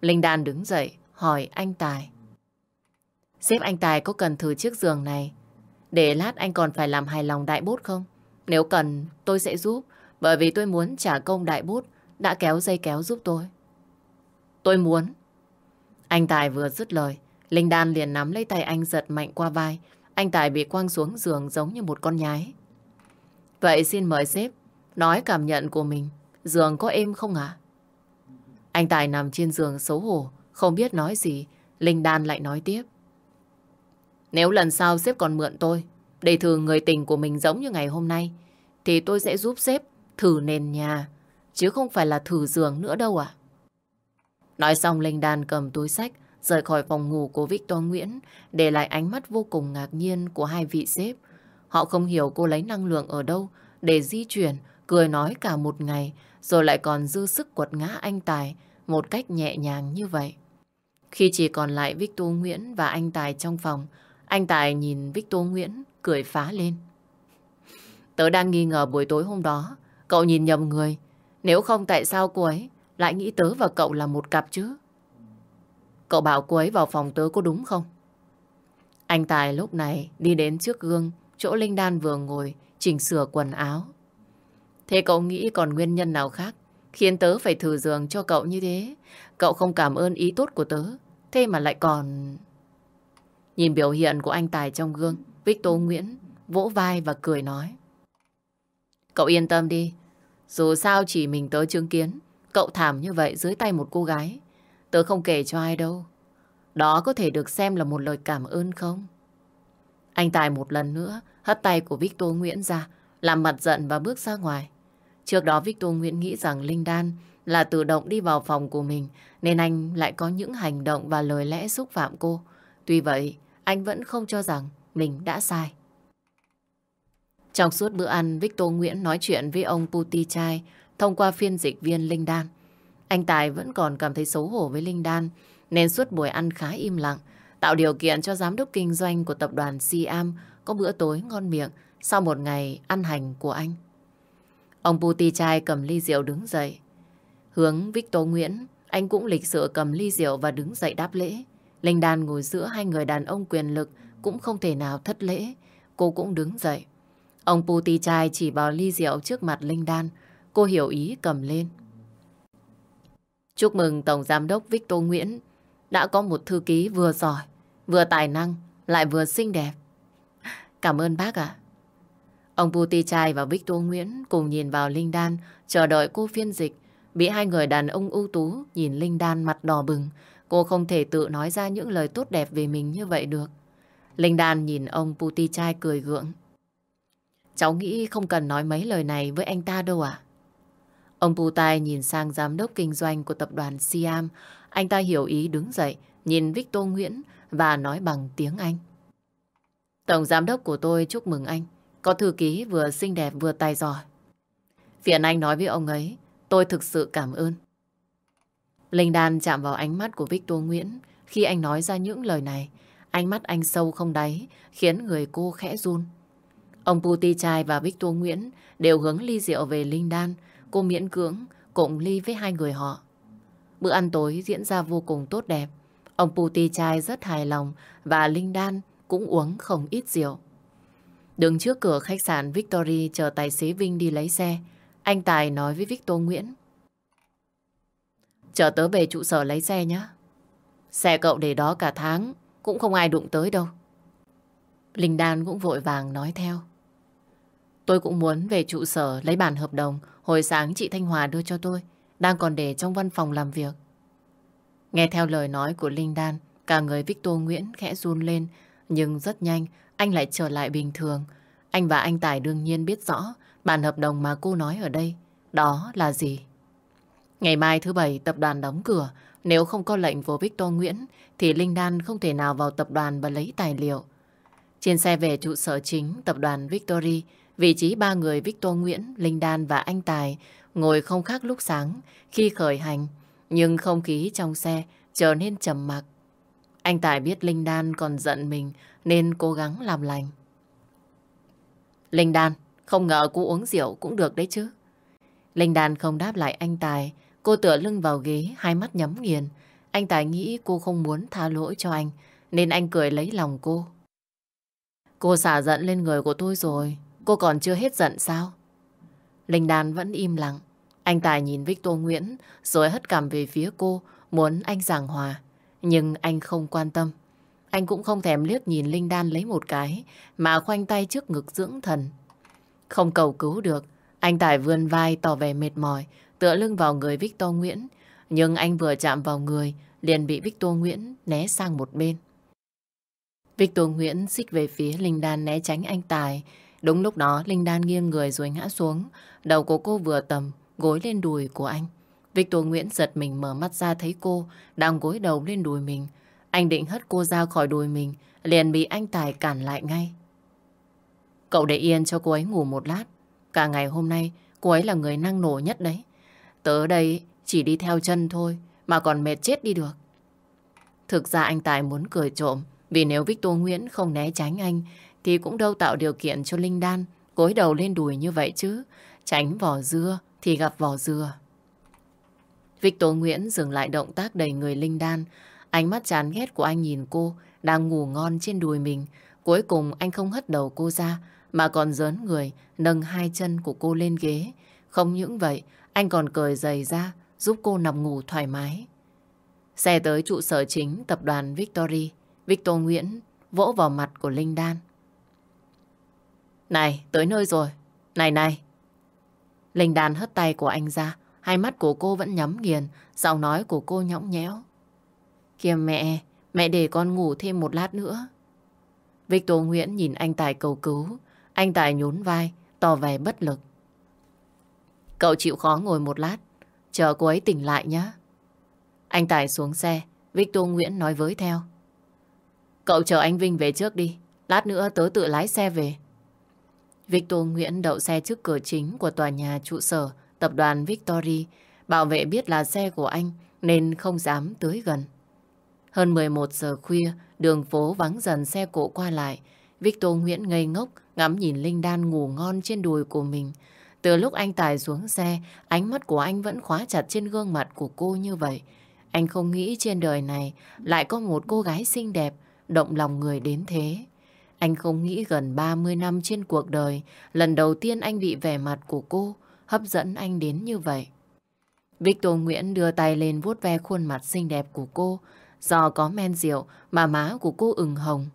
Linh Đan đứng dậy, hỏi anh Tài. Sếp anh Tài có cần thử chiếc giường này để lát anh còn phải làm hài lòng đại bút không? Nếu cần, tôi sẽ giúp, bởi vì tôi muốn trả công đại bút đã kéo dây kéo giúp tôi. Tôi muốn. Anh Tài vừa dứt lời, Linh Đan liền nắm lấy tay anh giật mạnh qua vai Anh Tài bị quăng xuống giường giống như một con nhái Vậy xin mời sếp, Nói cảm nhận của mình Giường có êm không ạ? Anh Tài nằm trên giường xấu hổ không biết nói gì Linh Đan lại nói tiếp Nếu lần sau sếp còn mượn tôi Để thử người tình của mình giống như ngày hôm nay Thì tôi sẽ giúp sếp Thử nền nhà Chứ không phải là thử giường nữa đâu ạ Nói xong Linh Đan cầm túi sách rời khỏi phòng ngủ của Victor Nguyễn để lại ánh mắt vô cùng ngạc nhiên của hai vị sếp. Họ không hiểu cô lấy năng lượng ở đâu để di chuyển, cười nói cả một ngày, rồi lại còn dư sức quật ngã anh Tài một cách nhẹ nhàng như vậy. Khi chỉ còn lại Victor Nguyễn và anh Tài trong phòng, anh Tài nhìn Victor Nguyễn cười phá lên. Tớ đang nghi ngờ buổi tối hôm đó, cậu nhìn nhầm người. Nếu không tại sao cô ấy lại nghĩ tớ và cậu là một cặp chứ? Cậu bảo cô ấy vào phòng tớ có đúng không? Anh Tài lúc này đi đến trước gương, chỗ Linh Đan vừa ngồi, chỉnh sửa quần áo. Thế cậu nghĩ còn nguyên nhân nào khác khiến tớ phải thử giường cho cậu như thế? Cậu không cảm ơn ý tốt của tớ, thế mà lại còn... Nhìn biểu hiện của anh Tài trong gương, Victor Nguyễn vỗ vai và cười nói. Cậu yên tâm đi, dù sao chỉ mình tớ chứng kiến, cậu thảm như vậy dưới tay một cô gái. Tớ không kể cho ai đâu. Đó có thể được xem là một lời cảm ơn không? Anh Tài một lần nữa hất tay của Victor Nguyễn ra, làm mặt giận và bước ra ngoài. Trước đó Victor Nguyễn nghĩ rằng Linh Đan là tự động đi vào phòng của mình, nên anh lại có những hành động và lời lẽ xúc phạm cô. Tuy vậy, anh vẫn không cho rằng mình đã sai. Trong suốt bữa ăn, Victor Nguyễn nói chuyện với ông Puti Chai thông qua phiên dịch viên Linh Đan. Anh Tài vẫn còn cảm thấy xấu hổ với Linh Đan, nên suốt buổi ăn khá im lặng, tạo điều kiện cho giám đốc kinh doanh của tập đoàn Siam có bữa tối ngon miệng sau một ngày ăn hành của anh. Ông Puti Chai cầm ly rượu đứng dậy. Hướng Victor Nguyễn, anh cũng lịch sự cầm ly rượu và đứng dậy đáp lễ. Linh Đan ngồi giữa hai người đàn ông quyền lực cũng không thể nào thất lễ. Cô cũng đứng dậy. Ông Puti Chai chỉ vào ly rượu trước mặt Linh Đan. Cô hiểu ý cầm lên. Chúc mừng Tổng Giám đốc Victor Nguyễn đã có một thư ký vừa giỏi, vừa tài năng, lại vừa xinh đẹp. Cảm ơn bác ạ. Ông Puti Trai và Victor Nguyễn cùng nhìn vào Linh Đan, chờ đợi cô phiên dịch. Bị hai người đàn ông ưu tú nhìn Linh Đan mặt đỏ bừng. Cô không thể tự nói ra những lời tốt đẹp về mình như vậy được. Linh Đan nhìn ông Puti Trai cười gượng. Cháu nghĩ không cần nói mấy lời này với anh ta đâu ạ. Ông Putai nhìn sang giám đốc kinh doanh của tập đoàn Siam. Anh ta hiểu ý đứng dậy, nhìn Victor Nguyễn và nói bằng tiếng Anh. Tổng giám đốc của tôi chúc mừng anh. Có thư ký vừa xinh đẹp vừa tài giỏi. Phiền anh nói với ông ấy, tôi thực sự cảm ơn. Linh Đan chạm vào ánh mắt của Victor Nguyễn khi anh nói ra những lời này. Ánh mắt anh sâu không đáy, khiến người cô khẽ run. Ông Puti Trai và Victor Nguyễn đều hướng ly rượu về Linh Đan, Cô miễn cưỡng cộng ly với hai người họ. Bữa ăn tối diễn ra vô cùng tốt đẹp. Ông Puti trai rất hài lòng và Linh Đan cũng uống không ít rượu. Đứng trước cửa khách sạn Victory chờ tài xế Vinh đi lấy xe, anh Tài nói với Victor Nguyễn. Chờ tớ về trụ sở lấy xe nhé. Xe cậu để đó cả tháng, cũng không ai đụng tới đâu. Linh Đan cũng vội vàng nói theo. Tôi cũng muốn về trụ sở lấy bản hợp đồng hồi sáng chị Thanh Hòa đưa cho tôi, đang còn để trong văn phòng làm việc. Nghe theo lời nói của Linh Đan, cả người Victor Nguyễn khẽ run lên, nhưng rất nhanh anh lại trở lại bình thường. Anh và anh Tài đương nhiên biết rõ bản hợp đồng mà cô nói ở đây, đó là gì. Ngày mai thứ bảy tập đoàn đóng cửa, nếu không có lệnh của Victor Nguyễn thì Linh Đan không thể nào vào tập đoàn và lấy tài liệu. Trên xe về trụ sở chính tập đoàn Victory, Vị trí ba người Victor Nguyễn, Linh Đan và anh Tài ngồi không khác lúc sáng khi khởi hành, nhưng không khí trong xe trở nên trầm mặc. Anh Tài biết Linh Đan còn giận mình nên cố gắng làm lành. Linh Đan, không ngờ cô uống rượu cũng được đấy chứ. Linh Đan không đáp lại anh Tài, cô tựa lưng vào ghế, hai mắt nhắm nghiền. Anh Tài nghĩ cô không muốn tha lỗi cho anh, nên anh cười lấy lòng cô. Cô xả giận lên người của tôi rồi, cô còn chưa hết giận sao? Linh Đan vẫn im lặng. Anh Tài nhìn Victor Nguyễn rồi hất cằm về phía cô, muốn anh giảng hòa. Nhưng anh không quan tâm. Anh cũng không thèm liếc nhìn Linh Đan lấy một cái, mà khoanh tay trước ngực dưỡng thần. Không cầu cứu được, anh Tài vươn vai tỏ vẻ mệt mỏi, tựa lưng vào người Victor Nguyễn. Nhưng anh vừa chạm vào người, liền bị Victor Nguyễn né sang một bên. Victor Nguyễn xích về phía Linh Đan né tránh anh Tài. Đúng lúc đó Linh Đan nghiêng người rồi ngã xuống. Đầu của cô vừa tầm, gối lên đùi của anh. Victor Nguyễn giật mình mở mắt ra thấy cô đang gối đầu lên đùi mình. Anh định hất cô ra khỏi đùi mình, liền bị anh Tài cản lại ngay. Cậu để yên cho cô ấy ngủ một lát. Cả ngày hôm nay, cô ấy là người năng nổ nhất đấy. Tớ đây chỉ đi theo chân thôi, mà còn mệt chết đi được. Thực ra anh Tài muốn cười trộm, vì nếu Victor Nguyễn không né tránh anh, thì cũng đâu tạo điều kiện cho Linh Đan gối đầu lên đùi như vậy chứ. Tránh vỏ dưa thì gặp vỏ dừa. Victor Nguyễn dừng lại động tác đầy người Linh Đan. Ánh mắt chán ghét của anh nhìn cô đang ngủ ngon trên đùi mình. Cuối cùng anh không hất đầu cô ra mà còn dớn người nâng hai chân của cô lên ghế. Không những vậy, anh còn cởi giày ra giúp cô nằm ngủ thoải mái. Xe tới trụ sở chính tập đoàn Victory. Victor Nguyễn vỗ vào mặt của Linh Đan. Này, tới nơi rồi. Này này. Linh Đan hất tay của anh ra. Hai mắt của cô vẫn nhắm nghiền. Giọng nói của cô nhõng nhẽo. Kìa mẹ, mẹ để con ngủ thêm một lát nữa. Victor Nguyễn nhìn anh Tài cầu cứu. Anh Tài nhún vai, tỏ vẻ bất lực. Cậu chịu khó ngồi một lát, chờ cô ấy tỉnh lại nhé. Anh Tài xuống xe, Victor Nguyễn nói với theo. Cậu chờ anh Vinh về trước đi, lát nữa tớ tự lái xe về. Victor Nguyễn đậu xe trước cửa chính của tòa nhà trụ sở tập đoàn Victory. Bảo vệ biết là xe của anh nên không dám tới gần. Hơn 11 giờ khuya, đường phố vắng dần xe cộ qua lại. Victor Nguyễn ngây ngốc ngắm nhìn Linh Đan ngủ ngon trên đùi của mình. Từ lúc anh Tài xuống xe, ánh mắt của anh vẫn khóa chặt trên gương mặt của cô như vậy. Anh không nghĩ trên đời này lại có một cô gái xinh đẹp, động lòng người đến thế. Anh không nghĩ gần 30 năm trên cuộc đời, lần đầu tiên anh bị vẻ mặt của cô hấp dẫn anh đến như vậy. Victor Nguyễn đưa tay lên vuốt ve khuôn mặt xinh đẹp của cô. Do có men rượu mà má của cô ửng hồng.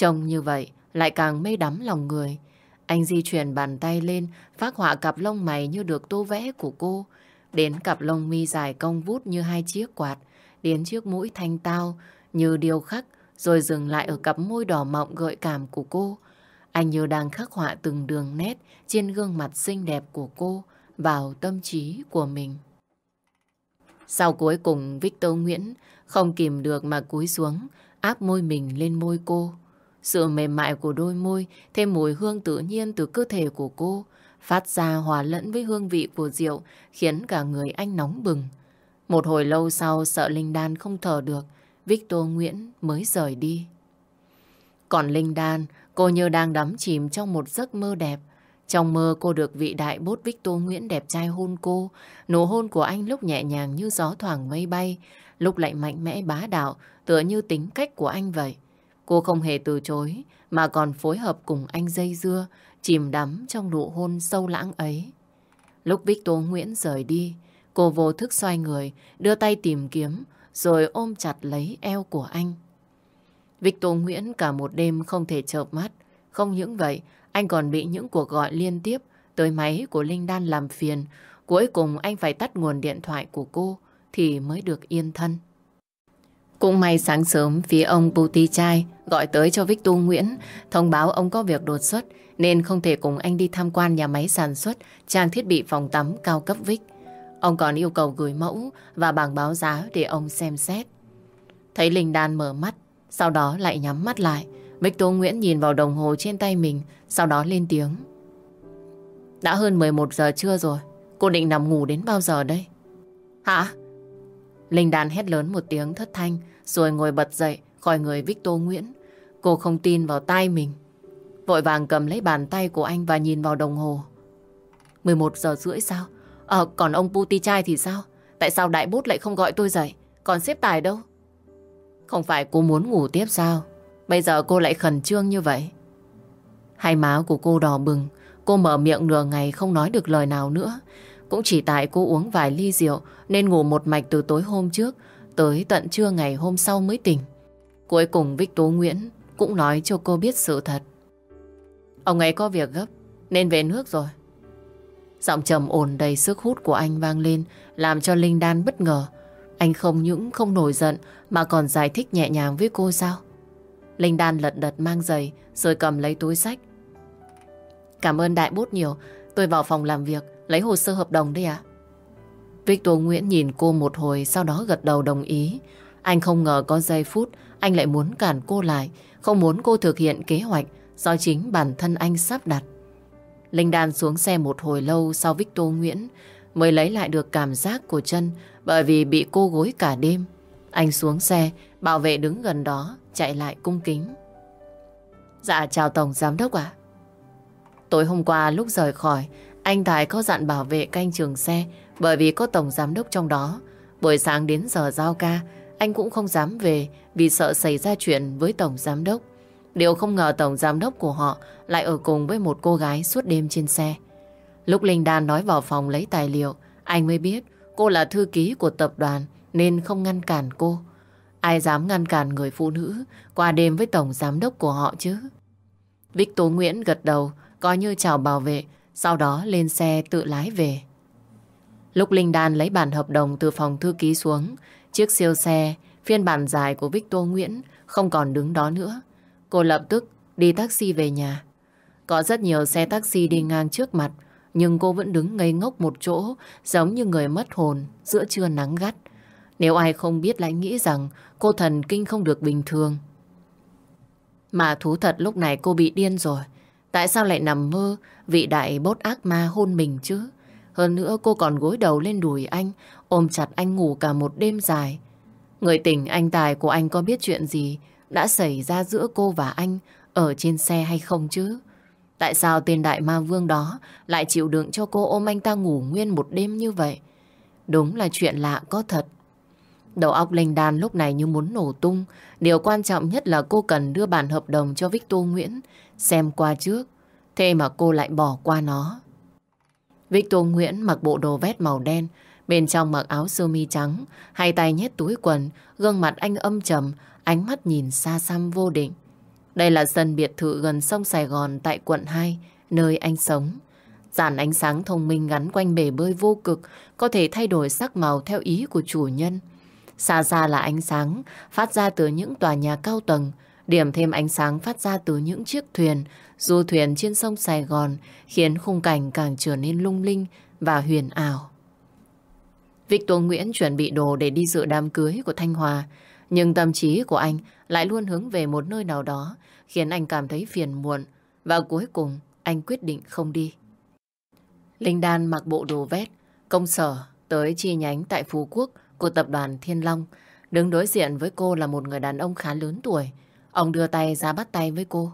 Trông như vậy lại càng mê đắm lòng người. Anh di chuyển bàn tay lên, phát họa cặp lông mày như được tô vẽ của cô. Đến cặp lông mi dài cong vút như hai chiếc quạt, đến chiếc mũi thanh tao như điêu khắc, rồi dừng lại ở cặp môi đỏ mọng gợi cảm của cô. Anh như đang khắc họa từng đường nét trên gương mặt xinh đẹp của cô vào tâm trí của mình. Sau cuối cùng Victor Nguyễn không kìm được mà cúi xuống, áp môi mình lên môi cô. Sự mềm mại của đôi môi, thêm mùi hương tự nhiên từ cơ thể của cô, phát ra hòa lẫn với hương vị của rượu, khiến cả người anh nóng bừng. Một hồi lâu sau sợ Linh Đan không thở được, Victor Nguyễn mới rời đi. Còn Linh Đan, cô như đang đắm chìm trong một giấc mơ đẹp. Trong mơ cô được vị đại bốt Victor Nguyễn đẹp trai hôn cô. Nụ hôn của anh lúc nhẹ nhàng như gió thoảng mây bay, lúc lại mạnh mẽ bá đạo, tựa như tính cách của anh vậy. Cô không hề từ chối, mà còn phối hợp cùng anh dây dưa, chìm đắm trong nụ hôn sâu lãng ấy. Lúc Victor Nguyễn rời đi, cô vô thức xoay người, đưa tay tìm kiếm, rồi ôm chặt lấy eo của anh. Victor Nguyễn cả một đêm không thể chợp mắt. Không những vậy, anh còn bị những cuộc gọi liên tiếp tới máy của Linh Đan làm phiền. Cuối cùng anh phải tắt nguồn điện thoại của cô thì mới được yên thân. Cũng may sáng sớm phía ông Bùti Trai gọi tới cho Victor Nguyễn thông báo ông có việc đột xuất nên không thể cùng anh đi tham quan nhà máy sản xuất trang thiết bị phòng tắm cao cấp Vic. Ông còn yêu cầu gửi mẫu và bảng báo giá để ông xem xét. Thấy Linh Đan mở mắt, sau đó lại nhắm mắt lại. Victor Nguyễn nhìn vào đồng hồ trên tay mình, sau đó lên tiếng. Đã hơn 11 giờ trưa rồi, cô định nằm ngủ đến bao giờ đây? Hả? Linh Đan hét lớn một tiếng thất thanh, rồi ngồi bật dậy khỏi người Victor Nguyễn. Cô không tin vào tay mình. Vội vàng cầm lấy bàn tay của anh và nhìn vào đồng hồ. 11 giờ rưỡi sao? Ờ, còn ông Puti trai thì sao? Tại sao đại bút lại không gọi tôi dậy? Còn xếp tài đâu? Không phải cô muốn ngủ tiếp sao? Bây giờ cô lại khẩn trương như vậy. Hai má của cô đỏ bừng, cô mở miệng nửa ngày không nói được lời nào nữa. Cũng chỉ tại cô uống vài ly rượu nên ngủ một mạch từ tối hôm trước tới tận trưa ngày hôm sau mới tỉnh. Cuối cùng Victor Nguyễn cũng nói cho cô biết sự thật. Ông ấy có việc gấp, nên về nước rồi. Giọng trầm ổn đầy sức hút của anh vang lên, làm cho Linh Đan bất ngờ. Anh không những không nổi giận mà còn giải thích nhẹ nhàng với cô sao? Linh Đan lật đật mang giày, rồi cầm lấy túi sách. Cảm ơn đại bút nhiều. Tôi vào phòng làm việc lấy hồ sơ hợp đồng đấy ạ. Victor Nguyễn nhìn cô một hồi sau đó gật đầu đồng ý. Anh không ngờ có giây phút anh lại muốn cản cô lại, không muốn cô thực hiện kế hoạch do chính bản thân anh sắp đặt. Linh Đan xuống xe một hồi lâu sau Victor Nguyễn mới lấy lại được cảm giác của chân bởi vì bị cô gối cả đêm. Anh xuống xe, bảo vệ đứng gần đó, chạy lại cung kính. Dạ chào Tổng Giám Đốc ạ. Tối hôm qua lúc rời khỏi, anh Tài có dặn bảo vệ canh trường xe bởi vì có Tổng Giám Đốc trong đó. Buổi sáng đến giờ giao ca, anh cũng không dám về vì sợ xảy ra chuyện với Tổng Giám Đốc. Điều không ngờ Tổng Giám Đốc của họ lại ở cùng với một cô gái suốt đêm trên xe. Lúc Linh Đan nói vào phòng lấy tài liệu, anh mới biết cô là thư ký của tập đoàn nên không ngăn cản cô. Ai dám ngăn cản người phụ nữ qua đêm với Tổng Giám Đốc của họ chứ? Victor Nguyễn gật đầu, coi như chào bảo vệ, sau đó lên xe tự lái về. Lúc Linh Đan lấy bản hợp đồng từ phòng thư ký xuống, chiếc siêu xe phiên bản dài của Victor Nguyễn không còn đứng đó nữa. Cô lập tức đi taxi về nhà. Có rất nhiều xe taxi đi ngang trước mặt, nhưng cô vẫn đứng ngây ngốc một chỗ, giống như người mất hồn giữa trưa nắng gắt. Nếu ai không biết lại nghĩ rằng cô thần kinh không được bình thường. Mà thú thật lúc này cô bị điên rồi. Tại sao lại nằm mơ vị đại bốt ác ma hôn mình chứ? Hơn nữa cô còn gối đầu lên đùi anh, ôm chặt anh ngủ cả một đêm dài. Người tình anh Tài của anh có biết chuyện gì đã xảy ra giữa cô và anh ở trên xe hay không chứ? Tại sao tên đại ma vương đó lại chịu đựng cho cô ôm anh ta ngủ nguyên một đêm như vậy? Đúng là chuyện lạ có thật. Đầu óc Linh Đan lúc này như muốn nổ tung. Điều quan trọng nhất là cô cần đưa bản hợp đồng cho Victor Nguyễn xem qua trước. Thế mà cô lại bỏ qua nó. Victor Nguyễn mặc bộ đồ vét màu đen, bên trong mặc áo sơ mi trắng, hai tay nhét túi quần, gương mặt anh âm trầm, ánh mắt nhìn xa xăm vô định. Đây là sân biệt thự gần sông Sài Gòn tại quận 2, nơi anh sống. Dàn ánh sáng thông minh gắn quanh bể bơi vô cực, có thể thay đổi sắc màu theo ý của chủ nhân. Xa xa là ánh sáng phát ra từ những tòa nhà cao tầng, điểm thêm ánh sáng phát ra từ những chiếc thuyền, du thuyền trên sông Sài Gòn, khiến khung cảnh càng trở nên lung linh và huyền ảo. Victor Nguyễn chuẩn bị đồ để đi dự đám cưới của Thanh Hòa, nhưng tâm trí của anh lại luôn hướng về một nơi nào đó, khiến anh cảm thấy phiền muộn, và cuối cùng anh quyết định không đi. Linh Đan mặc bộ đồ vét, công sở tới chi nhánh tại Phú Quốc của tập đoàn Thiên Long. Đứng đối diện với cô là một người đàn ông khá lớn tuổi. Ông đưa tay ra bắt tay với cô.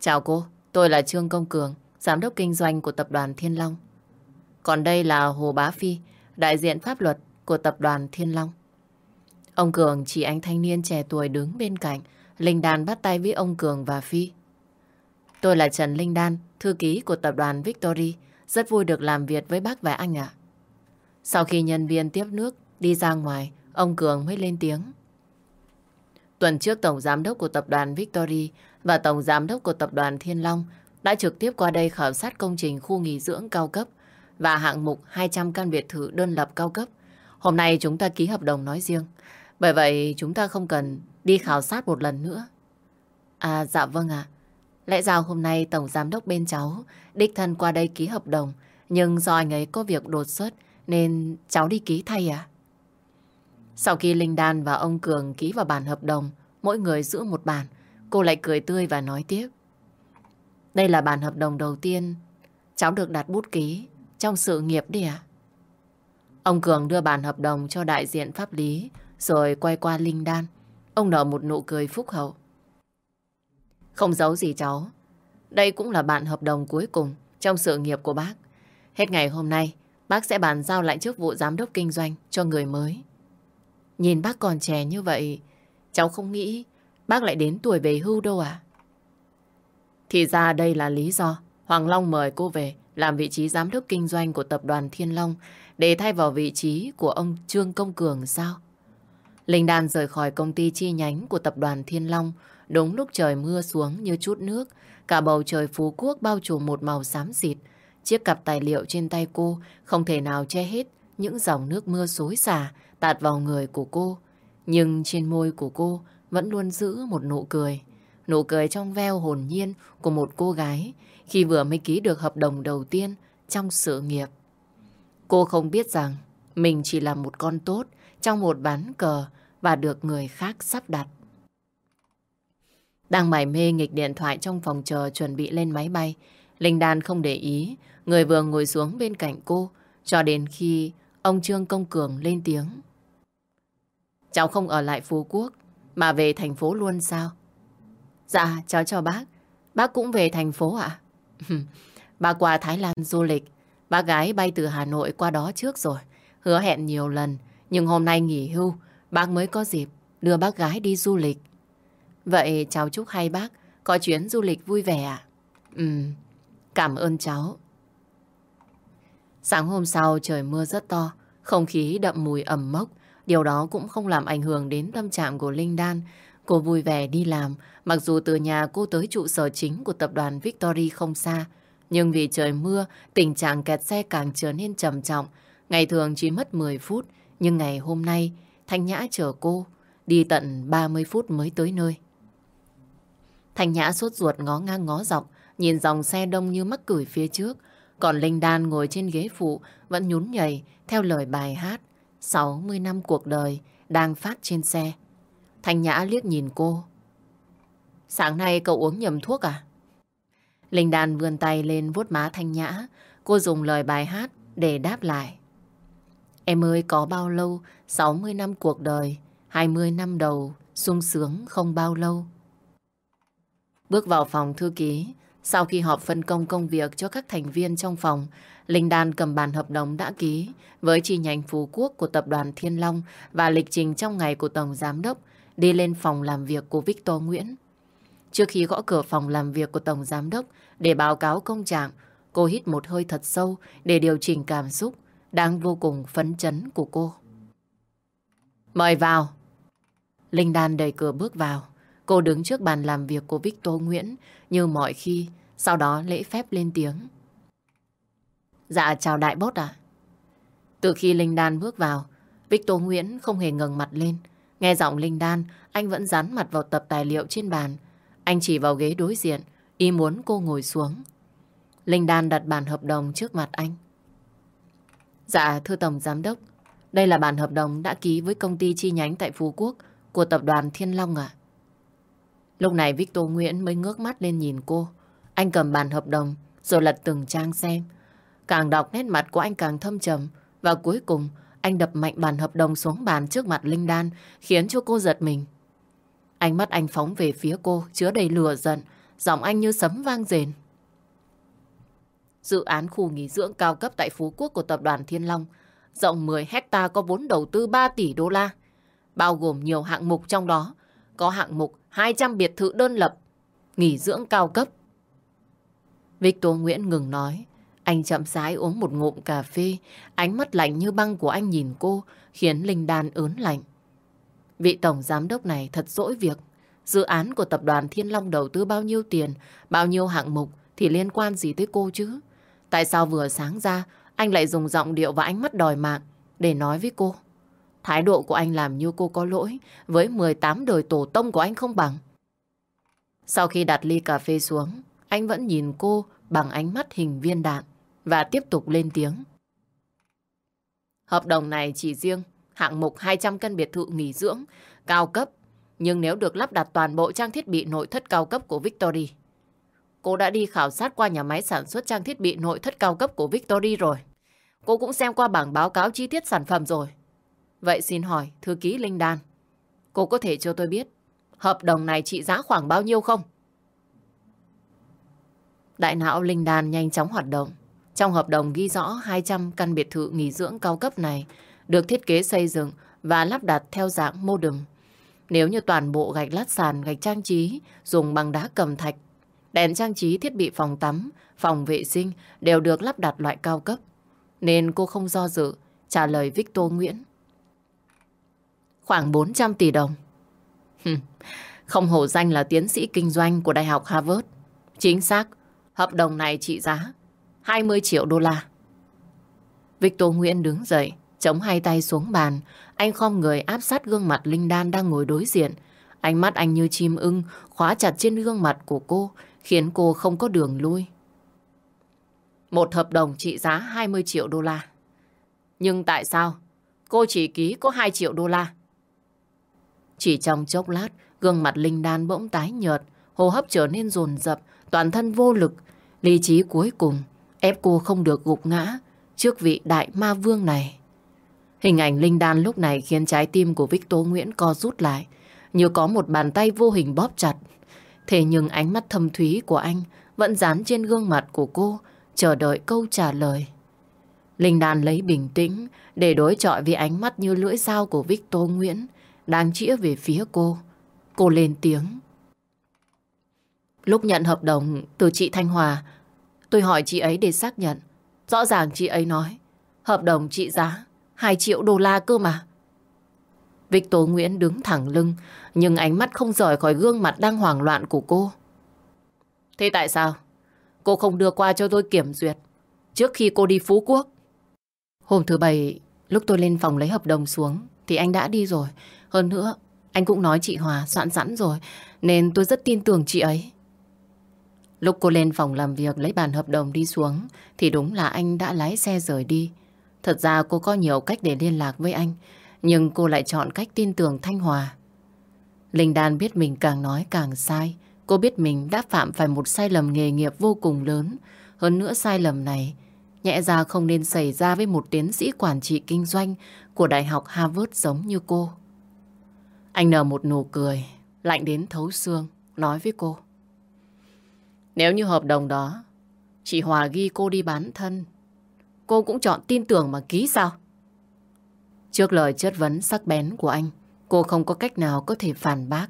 Chào cô, tôi là Trương Công Cường, giám đốc kinh doanh của tập đoàn Thiên Long. Còn đây là Hồ Bá Phi, đại diện pháp luật của tập đoàn Thiên Long. Ông Cường chỉ anh thanh niên trẻ tuổi đứng bên cạnh, Linh Đan bắt tay với ông Cường và Phi. Tôi là Trần Linh Đan, thư ký của tập đoàn Victory. Rất vui được làm việc với bác và anh ạ. Sau khi nhân viên tiếp nước đi ra ngoài, ông Cường mới lên tiếng. Tuần trước Tổng Giám đốc của tập đoàn Victory và Tổng Giám đốc của tập đoàn Thiên Long đã trực tiếp qua đây khảo sát công trình khu nghỉ dưỡng cao cấp và hạng mục 200 căn biệt thự đơn lập cao cấp. Hôm nay chúng ta ký hợp đồng nói riêng. Bởi vậy, chúng ta không cần đi khảo sát một lần nữa. À dạ vâng ạ. Lẽ ra hôm nay Tổng Giám đốc bên cháu đích thân qua đây ký hợp đồng, nhưng do anh ấy có việc đột xuất nên cháu đi ký thay à? Sau khi Linh Đan và ông Cường ký vào bản hợp đồng mỗi người giữ một bản cô lại cười tươi và nói tiếp. Đây là bản hợp đồng đầu tiên cháu được đặt bút ký trong sự nghiệp đi ạ. Ông Cường đưa bản hợp đồng cho đại diện pháp lý rồi quay qua Linh Đan. Ông nở một nụ cười phúc hậu. Không giấu gì cháu. Đây cũng là bản hợp đồng cuối cùng trong sự nghiệp của bác. Hết ngày hôm nay, bác sẽ bàn giao lại chức vụ giám đốc kinh doanh cho người mới. Nhìn bác còn trẻ như vậy, cháu không nghĩ bác lại đến tuổi về hưu đâu à? Thì ra đây là lý do Hoàng Long mời cô về làm vị trí giám đốc kinh doanh của tập đoàn Thiên Long để thay vào vị trí của ông Trương Công Cường sao? Linh Đan rời khỏi công ty chi nhánh của tập đoàn Thiên Long đúng lúc trời mưa xuống như chút nước. Cả bầu trời Phú Quốc bao trùm một màu xám xịt. Chiếc cặp tài liệu trên tay cô không thể nào che hết những dòng nước mưa xối xả tạt vào người của cô. Nhưng trên môi của cô vẫn luôn giữ một nụ cười. Nụ cười trong veo hồn nhiên của một cô gái khi vừa mới ký được hợp đồng đầu tiên trong sự nghiệp. Cô không biết rằng mình chỉ là một con tốt trong một bán cờ và được người khác sắp đặt. Đang mải mê nghịch điện thoại trong phòng chờ chuẩn bị lên máy bay, Linh Đan không để ý, người vừa ngồi xuống bên cạnh cô, cho đến khi ông Trương Công Cường lên tiếng. Cháu không ở lại Phú Quốc, mà về thành phố luôn sao? Dạ, cháu chào bác. Bác cũng về thành phố ạ? bác qua Thái Lan du lịch. Bác gái bay từ Hà Nội qua đó trước rồi. Hứa hẹn nhiều lần, nhưng hôm nay nghỉ hưu, bác mới có dịp đưa bác gái đi du lịch. Vậy cháu chúc hai bác có chuyến du lịch vui vẻ ạ. Ừ, cảm ơn cháu. Sáng hôm sau trời mưa rất to, không khí đậm mùi ẩm mốc. Điều đó cũng không làm ảnh hưởng đến tâm trạng của Linh Đan. Cô vui vẻ đi làm, mặc dù từ nhà cô tới trụ sở chính của tập đoàn Victory không xa. Nhưng vì trời mưa, tình trạng kẹt xe càng trở nên trầm trọng. Ngày thường chỉ mất 10 phút, nhưng ngày hôm nay, Thanh Nhã chở cô, đi tận 30 phút mới tới nơi. Thanh Nhã sốt ruột ngó ngang ngó dọc, nhìn dòng xe đông như mắc cửi phía trước. Còn Linh Đan ngồi trên ghế phụ, vẫn nhún nhảy theo lời bài hát 60 năm cuộc đời đang phát trên xe. Thanh Nhã liếc nhìn cô. Sáng nay cậu uống nhầm thuốc à? Linh Đan vươn tay lên vuốt má Thanh Nhã. Cô dùng lời bài hát để đáp lại. Em ơi, có bao lâu 60 năm cuộc đời 20 năm đầu, sung sướng không bao lâu Bước vào phòng thư ký Sau khi họp phân công công việc cho các thành viên trong phòng Linh Đan cầm bản hợp đồng đã ký Với chi nhánh Phú Quốc của tập đoàn Thiên Long Và lịch trình trong ngày của Tổng Giám Đốc Đi lên phòng làm việc của Victor Nguyễn Trước khi gõ cửa phòng làm việc của Tổng Giám Đốc Để báo cáo công trạng Cô hít một hơi thật sâu để điều chỉnh cảm xúc đang vô cùng phấn chấn của cô. Mời vào. Linh Đan đẩy cửa bước vào. Cô đứng trước bàn làm việc của Victor Nguyễn như mọi khi, sau đó lễ phép lên tiếng. Dạ chào đại bốt ạ. Từ khi Linh Đan bước vào, Victor Nguyễn không hề ngẩng mặt lên. Nghe giọng Linh Đan, anh vẫn dán mặt vào tập tài liệu trên bàn. Anh chỉ vào ghế đối diện, ý muốn cô ngồi xuống. Linh Đan đặt bản hợp đồng trước mặt anh. Dạ, thưa Tổng Giám Đốc, đây là bản hợp đồng đã ký với công ty chi nhánh tại Phú Quốc của tập đoàn Thiên Long ạ. Lúc này Victor Nguyễn mới ngước mắt lên nhìn cô. Anh cầm bản hợp đồng rồi lật từng trang xem. Càng đọc nét mặt của anh càng thâm trầm và cuối cùng anh đập mạnh bản hợp đồng xuống bàn trước mặt Linh Đan khiến cho cô giật mình. Ánh mắt anh phóng về phía cô chứa đầy lửa giận giọng anh như sấm vang rền. Dự án khu nghỉ dưỡng cao cấp tại Phú Quốc của tập đoàn Thiên Long rộng 10 hecta có vốn đầu tư 3 tỷ đô la, bao gồm nhiều hạng mục trong đó. Có hạng mục 200 biệt thự đơn lập, nghỉ dưỡng cao cấp. Victor Nguyễn ngừng nói. Anh chậm rãi uống một ngụm cà phê, ánh mắt lạnh như băng của anh nhìn cô khiến Linh Đan ớn lạnh. Vị tổng giám đốc này thật dỗi việc. Dự án của tập đoàn Thiên Long đầu tư bao nhiêu tiền, bao nhiêu hạng mục thì liên quan gì tới cô chứ? Tại sao vừa sáng ra anh lại dùng giọng điệu và ánh mắt đòi mạng để nói với cô? Thái độ của anh làm như cô có lỗi với 18 đời tổ tông của anh không bằng. Sau khi đặt ly cà phê xuống, anh vẫn nhìn cô bằng ánh mắt hình viên đạn và tiếp tục lên tiếng. Hợp đồng này chỉ riêng hạng mục 200 căn biệt thự nghỉ dưỡng cao cấp, nhưng nếu được lắp đặt toàn bộ trang thiết bị nội thất cao cấp của Victory, Cô đã đi khảo sát qua nhà máy sản xuất trang thiết bị nội thất cao cấp của Victory rồi. Cô cũng xem qua bảng báo cáo chi tiết sản phẩm rồi. Vậy xin hỏi, thư ký Linh Đan, cô có thể cho tôi biết hợp đồng này trị giá khoảng bao nhiêu không? Đại não Linh Đan nhanh chóng hoạt động. Trong hợp đồng ghi rõ 200 căn biệt thự nghỉ dưỡng cao cấp này được thiết kế xây dựng và lắp đặt theo dạng mô đừng. Nếu như toàn bộ gạch lát sàn, gạch trang trí dùng bằng đá cầm thạch, đèn trang trí thiết bị phòng tắm, phòng vệ sinh đều được lắp đặt loại cao cấp. Nên cô không do dự, trả lời Victor Nguyễn. Khoảng 400 tỷ đồng. không hổ danh là tiến sĩ kinh doanh của Đại học Harvard. Chính xác, hợp đồng này trị giá 20 triệu đô la. Victor Nguyễn đứng dậy, chống hai tay xuống bàn. Anh khom người áp sát gương mặt Linh Đan đang ngồi đối diện. Ánh mắt anh như chim ưng, khóa chặt trên gương mặt của cô, khiến cô không có đường lui. Một hợp đồng trị giá 20 triệu đô la. Nhưng tại sao cô chỉ ký có 2 triệu đô la? Chỉ trong chốc lát, gương mặt Linh Đan bỗng tái nhợt, hô hấp trở nên dồn dập, toàn thân vô lực. Lý trí cuối cùng ép cô không được gục ngã trước vị đại ma vương này. Hình ảnh Linh Đan lúc này khiến trái tim của Victor Nguyễn co rút lại, như có một bàn tay vô hình bóp chặt. Thế nhưng ánh mắt thâm thúy của anh vẫn dán trên gương mặt của cô, chờ đợi câu trả lời. Linh Đan lấy bình tĩnh để đối chọi với ánh mắt như lưỡi dao của Victor Nguyễn đang chĩa về phía cô. Cô lên tiếng. Lúc nhận hợp đồng từ chị Thanh Hòa, tôi hỏi chị ấy để xác nhận. Rõ ràng chị ấy nói, hợp đồng trị giá 2 triệu đô la cơ mà. Victor Nguyễn đứng thẳng lưng, nhưng ánh mắt không rời khỏi gương mặt đang hoảng loạn của cô. Thế tại sao? Cô không đưa qua cho tôi kiểm duyệt trước khi cô đi Phú Quốc. Hôm thứ bảy, lúc tôi lên phòng lấy hợp đồng xuống, thì anh đã đi rồi. Hơn nữa, anh cũng nói chị Hòa soạn sẵn rồi, nên tôi rất tin tưởng chị ấy. Lúc cô lên phòng làm việc lấy bàn hợp đồng đi xuống, thì đúng là anh đã lái xe rời đi. Thật ra cô có nhiều cách để liên lạc với anh, nhưng cô lại chọn cách tin tưởng Thanh Hòa. Linh Đan biết mình càng nói càng sai. Cô biết mình đã phạm phải một sai lầm nghề nghiệp vô cùng lớn. Hơn nữa sai lầm này nhẹ ra không nên xảy ra với một tiến sĩ quản trị kinh doanh của Đại học Harvard giống như cô. Anh nở một nụ cười, lạnh đến thấu xương, nói với cô. Nếu như hợp đồng đó, chị Hòa ghi cô đi bán thân, cô cũng chọn tin tưởng mà ký sao? Trước lời chất vấn sắc bén của anh, cô không có cách nào có thể phản bác.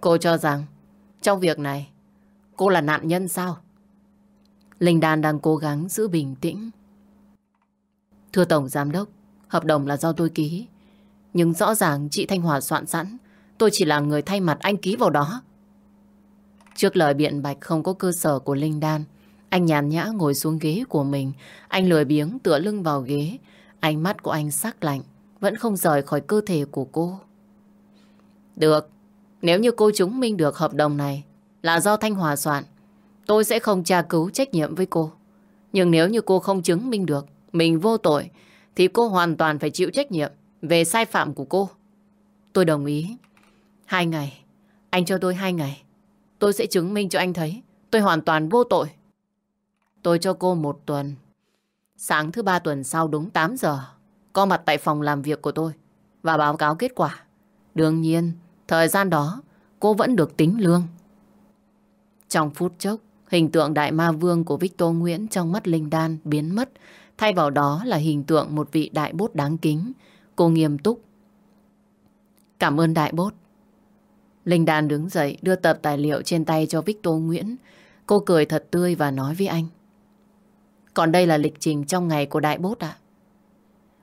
Cô cho rằng, trong việc này, cô là nạn nhân sao? Linh Đan đang cố gắng giữ bình tĩnh. Thưa Tổng Giám Đốc, hợp đồng là do tôi ký. Nhưng rõ ràng chị Thanh Hòa soạn sẵn, tôi chỉ là người thay mặt anh ký vào đó. Trước lời biện bạch không có cơ sở của Linh Đan, anh nhàn nhã ngồi xuống ghế của mình. Anh lười biếng tựa lưng vào ghế. Ánh mắt của anh sắc lạnh, vẫn không rời khỏi cơ thể của cô. Được, nếu như cô chứng minh được hợp đồng này là do Thanh Hòa soạn, tôi sẽ không tra cứu trách nhiệm với cô. Nhưng nếu như cô không chứng minh được mình vô tội, thì cô hoàn toàn phải chịu trách nhiệm về sai phạm của cô. Tôi đồng ý. Hai ngày. Anh cho tôi hai ngày. Tôi sẽ chứng minh cho anh thấy tôi hoàn toàn vô tội. Tôi cho cô một tuần. Sáng thứ ba tuần sau đúng 8 giờ, có mặt tại phòng làm việc của tôi và báo cáo kết quả. Đương nhiên, thời gian đó cô vẫn được tính lương. Trong phút chốc, hình tượng đại ma vương của Victor Nguyễn trong mắt Linh Đan biến mất, thay vào đó là hình tượng một vị đại bốt đáng kính. Cô nghiêm túc. Cảm ơn đại bốt. Linh Đan đứng dậy đưa tập tài liệu trên tay cho Victor Nguyễn. Cô cười thật tươi và nói với anh. Còn đây là lịch trình trong ngày của đại bốt ạ.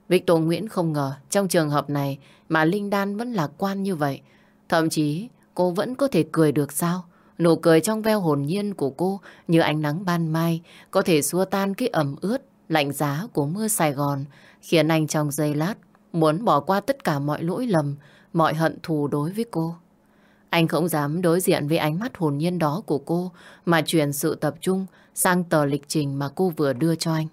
Victor Nguyễn không ngờ trong trường hợp này mà Linh Đan vẫn lạc quan như vậy. Thậm chí cô vẫn có thể cười được sao? Nụ cười trong veo hồn nhiên của cô như ánh nắng ban mai có thể xua tan cái ẩm ướt, lạnh giá của mưa Sài Gòn khiến anh trong giây lát muốn bỏ qua tất cả mọi lỗi lầm, mọi hận thù đối với cô. Anh không dám đối diện với ánh mắt hồn nhiên đó của cô mà chuyển sự tập trung sang tờ lịch trình mà cô vừa đưa cho anh.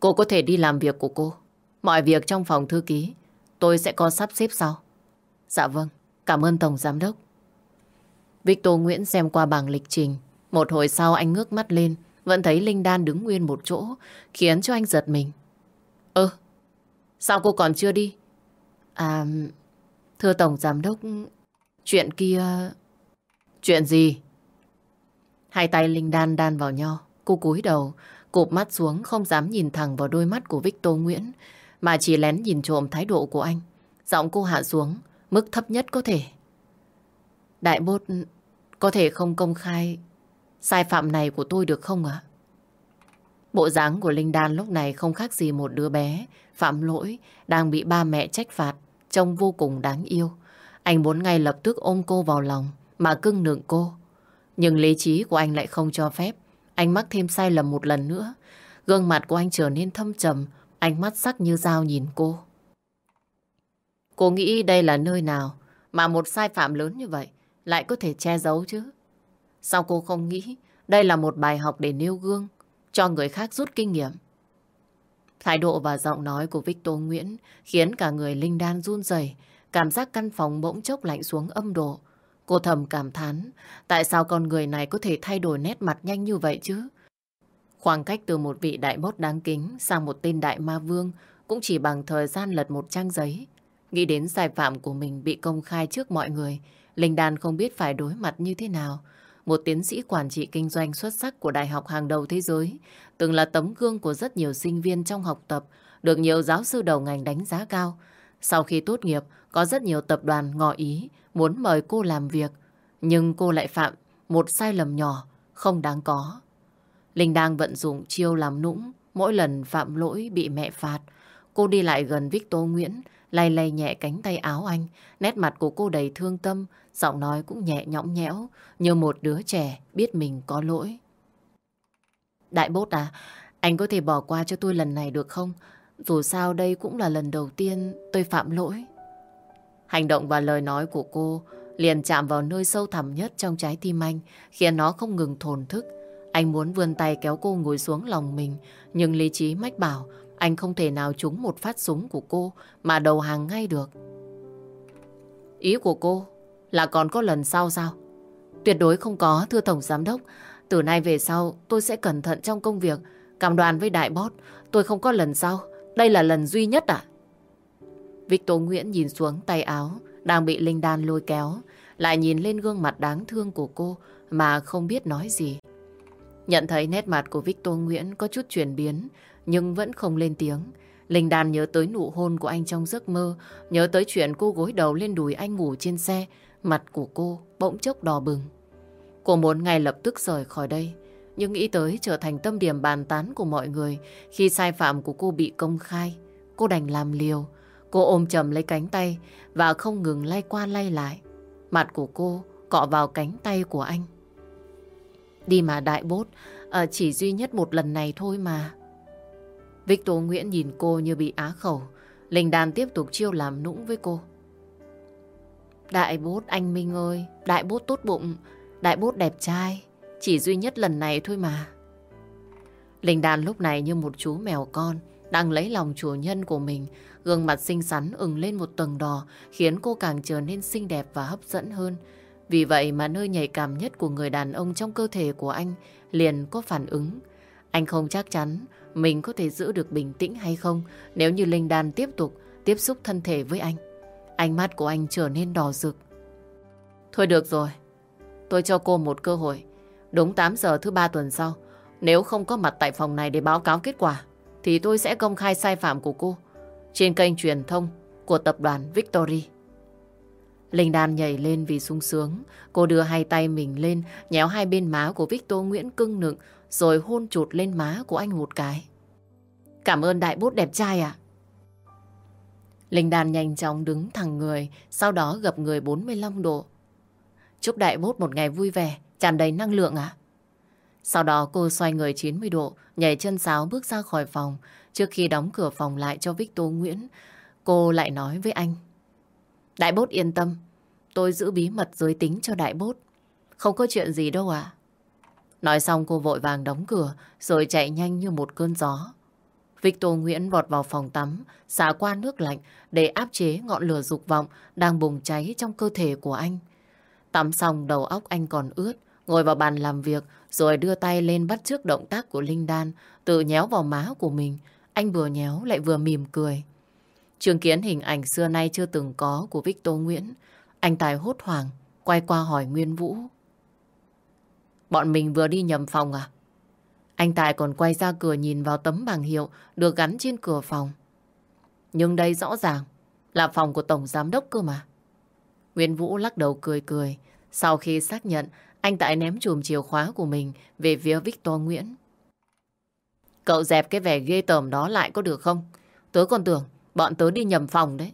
Cô có thể đi làm việc của cô. Mọi việc trong phòng thư ký tôi sẽ có sắp xếp sau. Dạ vâng, cảm ơn Tổng Giám Đốc. Victor Nguyễn xem qua bảng lịch trình. Một hồi sau anh ngước mắt lên, vẫn thấy Linh Đan đứng nguyên một chỗ, khiến cho anh giật mình. Ơ, sao cô còn chưa đi? À, thưa Tổng Giám Đốc, chuyện kia... Chuyện gì? Hai tay Linh Đan đan vào nhau, cô cúi đầu, cụp mắt xuống không dám nhìn thẳng vào đôi mắt của Victor Nguyễn, mà chỉ lén nhìn trộm thái độ của anh. Giọng cô hạ xuống, mức thấp nhất có thể. Đại bốt có thể không công khai sai phạm này của tôi được không ạ? Bộ dáng của Linh Đan lúc này không khác gì một đứa bé phạm lỗi đang bị ba mẹ trách phạt, trông vô cùng đáng yêu. Anh muốn ngay lập tức ôm cô vào lòng mà cưng nựng cô. Nhưng lý trí của anh lại không cho phép. Anh mắc thêm sai lầm một lần nữa. Gương mặt của anh trở nên thâm trầm, ánh mắt sắc như dao nhìn cô. Cô nghĩ đây là nơi nào mà một sai phạm lớn như vậy lại có thể che giấu chứ? Sao cô không nghĩ đây là một bài học để nêu gương, cho người khác rút kinh nghiệm? Thái độ và giọng nói của Victor Nguyễn khiến cả người Linh Đan run rẩy, cảm giác căn phòng bỗng chốc lạnh xuống âm độ. Cô thầm cảm thán, tại sao con người này có thể thay đổi nét mặt nhanh như vậy chứ? Khoảng cách từ một vị đại bốt đáng kính sang một tên đại ma vương cũng chỉ bằng thời gian lật một trang giấy. Nghĩ đến sai phạm của mình bị công khai trước mọi người, Linh Đan không biết phải đối mặt như thế nào. Một tiến sĩ quản trị kinh doanh xuất sắc của đại học hàng đầu thế giới, từng là tấm gương của rất nhiều sinh viên trong học tập, được nhiều giáo sư đầu ngành đánh giá cao. Sau khi tốt nghiệp, có rất nhiều tập đoàn ngỏ ý muốn mời cô làm việc, nhưng cô lại phạm một sai lầm nhỏ, không đáng có. Linh đang vận dụng chiêu làm nũng, mỗi lần phạm lỗi bị mẹ phạt. Cô đi lại gần Victor Nguyễn, lay lay nhẹ cánh tay áo anh, nét mặt của cô đầy thương tâm, giọng nói cũng nhẹ nhõm nhẽo, như một đứa trẻ biết mình có lỗi. Đại bốt à, anh có thể bỏ qua cho tôi lần này được không? Dù sao đây cũng là lần đầu tiên tôi phạm lỗi. Hành động và lời nói của cô liền chạm vào nơi sâu thẳm nhất trong trái tim anh, khiến nó không ngừng thổn thức. Anh muốn vươn tay kéo cô ngồi xuống lòng mình, nhưng lý trí mách bảo anh không thể nào trúng một phát súng của cô mà đầu hàng ngay được. Ý của cô là còn có lần sau sao? Tuyệt đối không có, thưa Tổng Giám Đốc. Từ nay về sau, tôi sẽ cẩn thận trong công việc. Cảm đoàn với đại boss, tôi không có lần sau. Đây là lần duy nhất. À? Victor Nguyễn nhìn xuống tay áo, đang bị Linh Đan lôi kéo, lại nhìn lên gương mặt đáng thương của cô mà không biết nói gì. Nhận thấy nét mặt của Victor Nguyễn có chút chuyển biến, nhưng vẫn không lên tiếng. Linh Đan nhớ tới nụ hôn của anh trong giấc mơ, nhớ tới chuyện cô gối đầu lên đùi anh ngủ trên xe, mặt của cô bỗng chốc đỏ bừng. Cô muốn ngay lập tức rời khỏi đây, nhưng nghĩ tới trở thành tâm điểm bàn tán của mọi người khi sai phạm của cô bị công khai. Cô đành làm liều. Cô ôm chầm lấy cánh tay và không ngừng lay qua lay lại. Mặt của cô cọ vào cánh tay của anh. Đi mà đại bốt, à, chỉ duy nhất một lần này thôi mà. Victor Nguyễn nhìn cô như bị á khẩu. Linh Đàn tiếp tục chiêu làm nũng với cô. Đại bốt anh Minh ơi, đại bốt tốt bụng, đại bốt đẹp trai. Chỉ duy nhất lần này thôi mà. Linh Đan lúc này như một chú mèo con đang lấy lòng chủ nhân của mình. Gương mặt xinh xắn ửng lên một tầng đỏ khiến cô càng trở nên xinh đẹp và hấp dẫn hơn. Vì vậy mà nơi nhạy cảm nhất của người đàn ông trong cơ thể của anh liền có phản ứng. Anh không chắc chắn mình có thể giữ được bình tĩnh hay không nếu như Linh Đan tiếp tục tiếp xúc thân thể với anh. Ánh mắt của anh trở nên đỏ rực. Thôi được rồi, tôi cho cô một cơ hội. Đúng 8 giờ thứ ba tuần sau, nếu không có mặt tại phòng này để báo cáo kết quả, thì tôi sẽ công khai sai phạm của cô trên kênh truyền thông của tập đoàn Victory. Linh Đan nhảy lên vì sung sướng. Cô đưa hai tay mình lên, nhéo hai bên má của Victor Nguyễn cưng nựng, rồi hôn chụt lên má của anh một cái. Cảm ơn đại bút đẹp trai ạ. Linh Đan nhanh chóng đứng thẳng người, sau đó gập người 45 độ. Chúc đại Bốt một ngày vui vẻ, tràn đầy năng lượng ạ. Sau đó cô xoay người 90 độ, nhảy chân sáo bước ra khỏi phòng. Trước khi đóng cửa phòng lại cho Victor Nguyễn, cô lại nói với anh. Đại bốt yên tâm, tôi giữ bí mật giới tính cho đại bốt. Không có chuyện gì đâu à. Nói xong cô vội vàng đóng cửa rồi chạy nhanh như một cơn gió. Victor Nguyễn vọt vào phòng tắm, xả qua nước lạnh để áp chế ngọn lửa dục vọng đang bùng cháy trong cơ thể của anh. Tắm xong đầu óc anh còn ướt, ngồi vào bàn làm việc rồi đưa tay lên bắt trước động tác của Linh Đan, tự nhéo vào má của mình. Anh vừa nhéo lại vừa mỉm cười. Chứng kiến hình ảnh xưa nay chưa từng có của Victor Nguyễn, anh Tài hốt hoảng, quay qua hỏi Nguyên Vũ. Bọn mình vừa đi nhầm phòng à? Anh Tài còn quay ra cửa nhìn vào tấm bảng hiệu được gắn trên cửa phòng. Nhưng đây rõ ràng là phòng của Tổng Giám Đốc cơ mà. Nguyễn Vũ lắc đầu cười cười. Sau khi xác nhận, anh Tài ném chùm chìa khóa của mình về phía Victor Nguyễn. Cậu dẹp cái vẻ ghê tởm đó lại có được không? Tớ còn tưởng bọn tớ đi nhầm phòng đấy.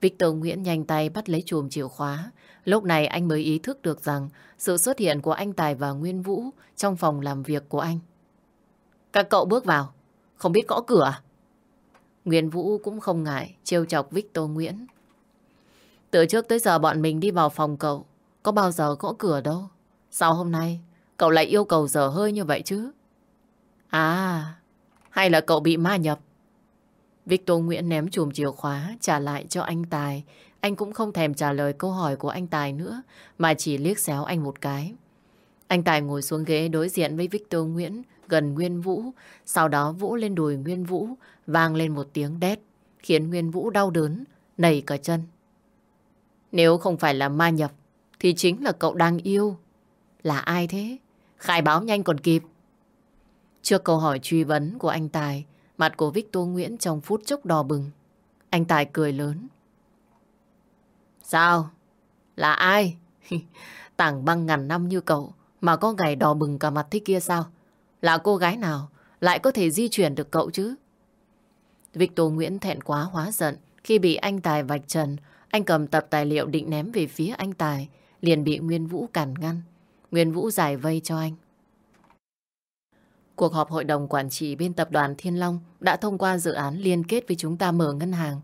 Victor Nguyễn nhanh tay bắt lấy chùm chìa khóa. Lúc này anh mới ý thức được rằng sự xuất hiện của anh Tài và Nguyên Vũ trong phòng làm việc của anh. Các cậu bước vào, không biết gõ cửa à? Nguyên Vũ cũng không ngại trêu chọc Victor Nguyễn. Từ trước tới giờ bọn mình đi vào phòng cậu, có bao giờ gõ cửa đâu. Sao hôm nay cậu lại yêu cầu giờ hơi như vậy chứ? À, hay là cậu bị ma nhập? Victor Nguyễn ném chùm chìa khóa trả lại cho anh Tài. Anh cũng không thèm trả lời câu hỏi của anh Tài nữa, mà chỉ liếc xéo anh một cái. Anh Tài ngồi xuống ghế đối diện với Victor Nguyễn, gần Nguyên Vũ, sau đó vỗ lên đùi Nguyên Vũ, vang lên một tiếng đét, khiến Nguyên Vũ đau đớn, nảy cả chân. Nếu không phải là ma nhập, thì chính là cậu đang yêu. Là ai thế? Khai báo nhanh còn kịp. Trước câu hỏi truy vấn của anh Tài, mặt của Victor Nguyễn trong phút chốc đỏ bừng. Anh Tài cười lớn. Sao? Là ai? Tảng băng ngàn năm như cậu mà có ngày đỏ bừng cả mặt thế kia sao? Là cô gái nào lại có thể di chuyển được cậu chứ? Victor Nguyễn thẹn quá hóa giận khi bị anh Tài vạch trần. Anh cầm tập tài liệu định ném về phía anh Tài, liền bị Nguyên Vũ cản ngăn. Nguyên Vũ giải vây cho anh. Cuộc họp hội đồng quản trị bên tập đoàn Thiên Long đã thông qua dự án liên kết với chúng ta mở ngân hàng.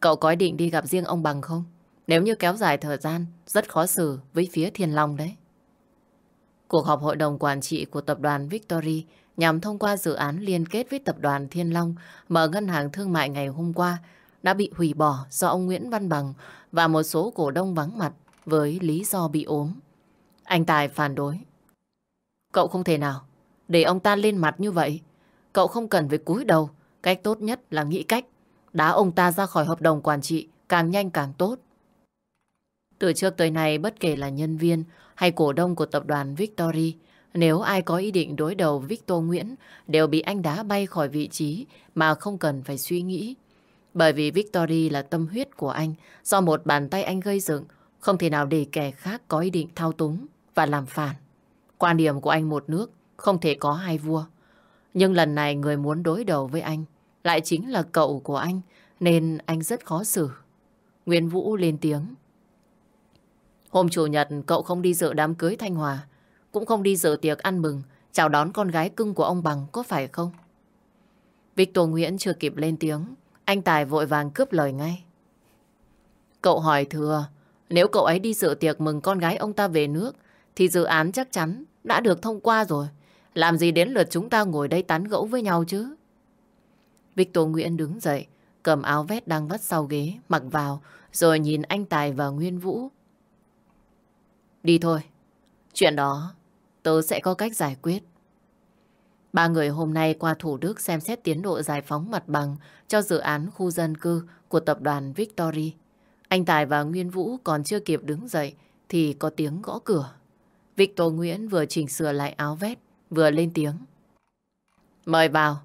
Cậu có ý định đi gặp riêng ông Bằng không? Nếu như kéo dài thời gian, rất khó xử với phía Thiên Long đấy. Cuộc họp hội đồng quản trị của tập đoàn Victory nhằm thông qua dự án liên kết với tập đoàn Thiên Long mở ngân hàng thương mại ngày hôm qua đã bị hủy bỏ do ông Nguyễn Văn Bằng và một số cổ đông vắng mặt với lý do bị ốm. Anh Tài phản đối. Cậu không thể nào để ông ta lên mặt như vậy. Cậu không cần phải cúi đầu. Cách tốt nhất là nghĩ cách đá ông ta ra khỏi hợp đồng quản trị càng nhanh càng tốt. Từ trước tới nay bất kể là nhân viên hay cổ đông của tập đoàn Victory, nếu ai có ý định đối đầu Victor Nguyễn đều bị anh đá bay khỏi vị trí mà không cần phải suy nghĩ. Bởi vì Victory là tâm huyết của anh, do một bàn tay anh gây dựng, không thể nào để kẻ khác có ý định thao túng và làm phản. Quan điểm của anh một nước, không thể có hai vua. Nhưng lần này người muốn đối đầu với anh lại chính là cậu của anh, nên anh rất khó xử. Nguyễn Vũ lên tiếng. Hôm Chủ nhật cậu không đi dự đám cưới Thanh Hòa, cũng không đi dự tiệc ăn mừng, chào đón con gái cưng của ông Bằng, có phải không? Victor Nguyễn chưa kịp lên tiếng, anh Tài vội vàng cướp lời ngay. Cậu hỏi thừa, nếu cậu ấy đi dự tiệc mừng con gái ông ta về nước, thì dự án chắc chắn đã được thông qua rồi. Làm gì đến lượt chúng ta ngồi đây tán gẫu với nhau chứ? Victor Nguyễn đứng dậy, cầm áo vest đang vắt sau ghế, mặc vào, rồi nhìn anh Tài và Nguyên Vũ. Đi thôi, chuyện đó tớ sẽ có cách giải quyết. Ba người hôm nay qua Thủ Đức xem xét tiến độ giải phóng mặt bằng cho dự án khu dân cư của tập đoàn Victory. Anh Tài và Nguyên Vũ còn chưa kịp đứng dậy thì có tiếng gõ cửa. Victor Nguyễn vừa chỉnh sửa lại áo vest, vừa lên tiếng. Mời vào.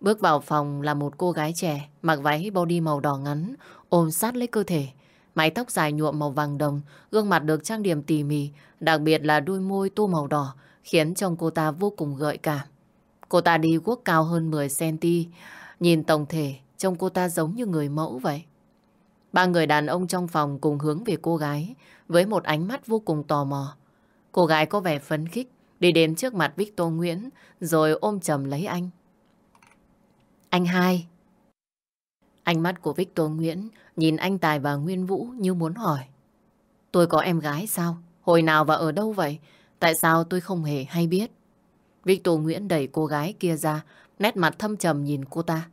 Bước vào phòng là một cô gái trẻ, mặc váy body màu đỏ ngắn, ôm sát lấy cơ thể. Mái tóc dài nhuộm màu vàng đồng, gương mặt được trang điểm tỉ mỉ, đặc biệt là đôi môi tô màu đỏ, khiến trông cô ta vô cùng gợi cảm. Cô ta đi quốc cao hơn 10cm, nhìn tổng thể, trông cô ta giống như người mẫu vậy. Ba người đàn ông trong phòng cùng hướng về cô gái, với một ánh mắt vô cùng tò mò. Cô gái có vẻ phấn khích, đi đến trước mặt Victor Nguyễn, rồi ôm chầm lấy anh. Anh hai. Ánh mắt của Victor Nguyễn nhìn anh Tài và Nguyên Vũ như muốn hỏi. Tôi có em gái sao? Hồi nào và ở đâu vậy? Tại sao tôi không hề hay biết? Victor Nguyễn đẩy cô gái kia ra, nét mặt thâm trầm nhìn cô ta.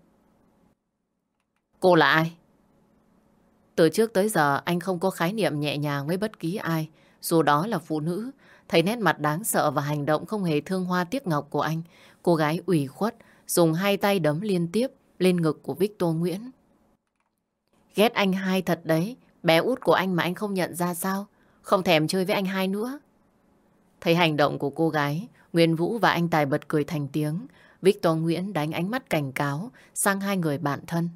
Cô là ai? Từ trước tới giờ anh không có khái niệm nhẹ nhàng với bất kỳ ai, dù đó là phụ nữ. Thấy nét mặt đáng sợ và hành động không hề thương hoa tiếc ngọc của anh, cô gái ủy khuất, dùng hai tay đấm liên tiếp lên ngực của Victor Nguyễn. Ghét anh hai thật đấy, bé út của anh mà anh không nhận ra sao? Không thèm chơi với anh hai nữa. Thấy hành động của cô gái, Nguyên Vũ và anh Tài bật cười thành tiếng. Victor Nguyễn đánh ánh mắt cảnh cáo sang hai người bạn thân.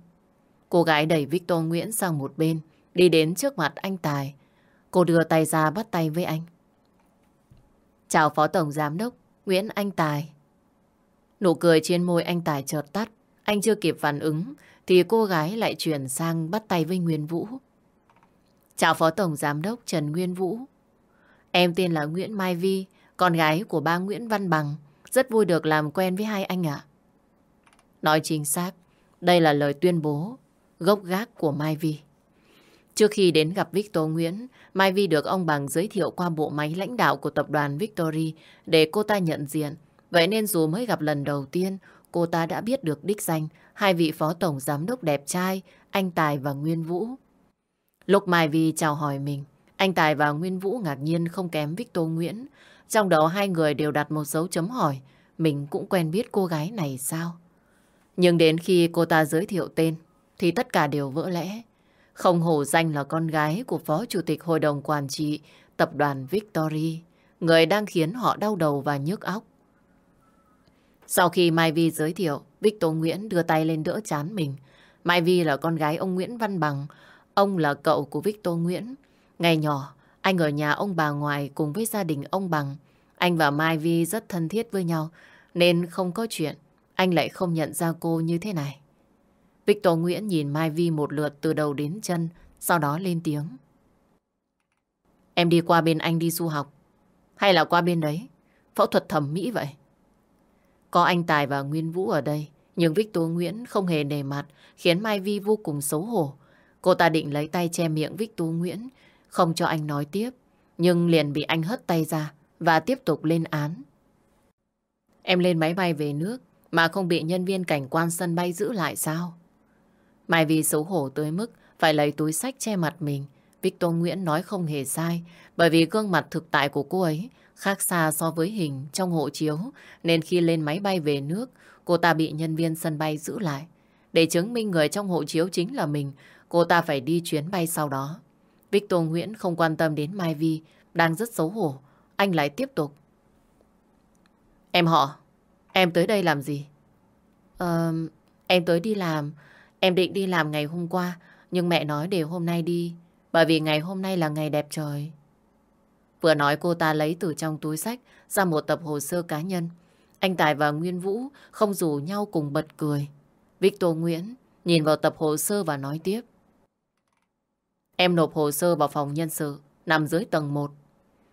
Cô gái đẩy Victor Nguyễn sang một bên, đi đến trước mặt anh Tài. Cô đưa tay ra bắt tay với anh. Chào Phó Tổng Giám Đốc Nguyễn Anh Tài. Nụ cười trên môi anh Tài chợt tắt. Anh chưa kịp phản ứng thì cô gái lại chuyển sang bắt tay với Nguyên Vũ. Chào Phó Tổng Giám Đốc Trần Nguyên Vũ. Em tên là Nguyễn Mai Vi, con gái của ba Nguyễn Văn Bằng. Rất vui được làm quen với hai anh ạ. Nói chính xác, đây là lời tuyên bố gốc gác của Mai Vi. Trước khi đến gặp Victor Nguyễn, Mai Vi được ông Bằng giới thiệu qua bộ máy lãnh đạo của tập đoàn Victory để cô ta nhận diện. Vậy nên dù mới gặp lần đầu tiên, cô ta đã biết được đích danh hai vị phó tổng giám đốc đẹp trai, anh Tài và Nguyên Vũ. Lúc Mai Vi chào hỏi mình, anh Tài và Nguyên Vũ ngạc nhiên không kém Victor Nguyễn. Trong đó hai người đều đặt một dấu chấm hỏi, mình cũng quen biết cô gái này sao? Nhưng đến khi cô ta giới thiệu tên, thì tất cả đều vỡ lẽ. Không hổ danh là con gái của Phó Chủ tịch Hội đồng Quản trị Tập đoàn Victory, người đang khiến họ đau đầu và nhức óc. Sau khi Mai Vi giới thiệu, Victor Nguyễn đưa tay lên đỡ chán mình. Mai Vi là con gái ông Nguyễn Văn Bằng, ông là cậu của Victor Nguyễn. Ngày nhỏ, anh ở nhà ông bà ngoại cùng với gia đình ông Bằng. Anh và Mai Vi rất thân thiết với nhau, nên không có chuyện. Anh lại không nhận ra cô như thế này. Victor Nguyễn nhìn Mai Vi một lượt từ đầu đến chân, sau đó lên tiếng. Em đi qua bên anh đi du học, hay là qua bên đấy, phẫu thuật thẩm mỹ vậy? Có anh Tài và Nguyên Vũ ở đây, nhưng Victor Nguyễn không hề nề mặt, khiến Mai Vi vô cùng xấu hổ. Cô ta định lấy tay che miệng Victor Nguyễn, không cho anh nói tiếp, nhưng liền bị anh hất tay ra và tiếp tục lên án. Em lên máy bay về nước mà không bị nhân viên cảnh quan sân bay giữ lại sao? Mai vì xấu hổ tới mức phải lấy túi sách che mặt mình. Victor Nguyễn nói không hề sai, bởi vì gương mặt thực tại của cô ấy khác xa so với hình trong hộ chiếu, nên khi lên máy bay về nước, cô ta bị nhân viên sân bay giữ lại. Để chứng minh người trong hộ chiếu chính là mình, cô ta phải đi chuyến bay sau đó. Victor Nguyễn không quan tâm đến Mai Vi, đang rất xấu hổ. Anh lại tiếp tục. Em họ, em tới đây làm gì? Ờ, em tới đi làm, Em định đi làm ngày hôm qua, nhưng mẹ nói để hôm nay đi, bởi vì ngày hôm nay là ngày đẹp trời. Vừa nói cô ta lấy từ trong túi sách ra một tập hồ sơ cá nhân. Anh Tài và Nguyên Vũ không rủ nhau cùng bật cười. Victor Nguyễn nhìn vào tập hồ sơ và nói tiếp. Em nộp hồ sơ vào phòng nhân sự, nằm dưới tầng 1.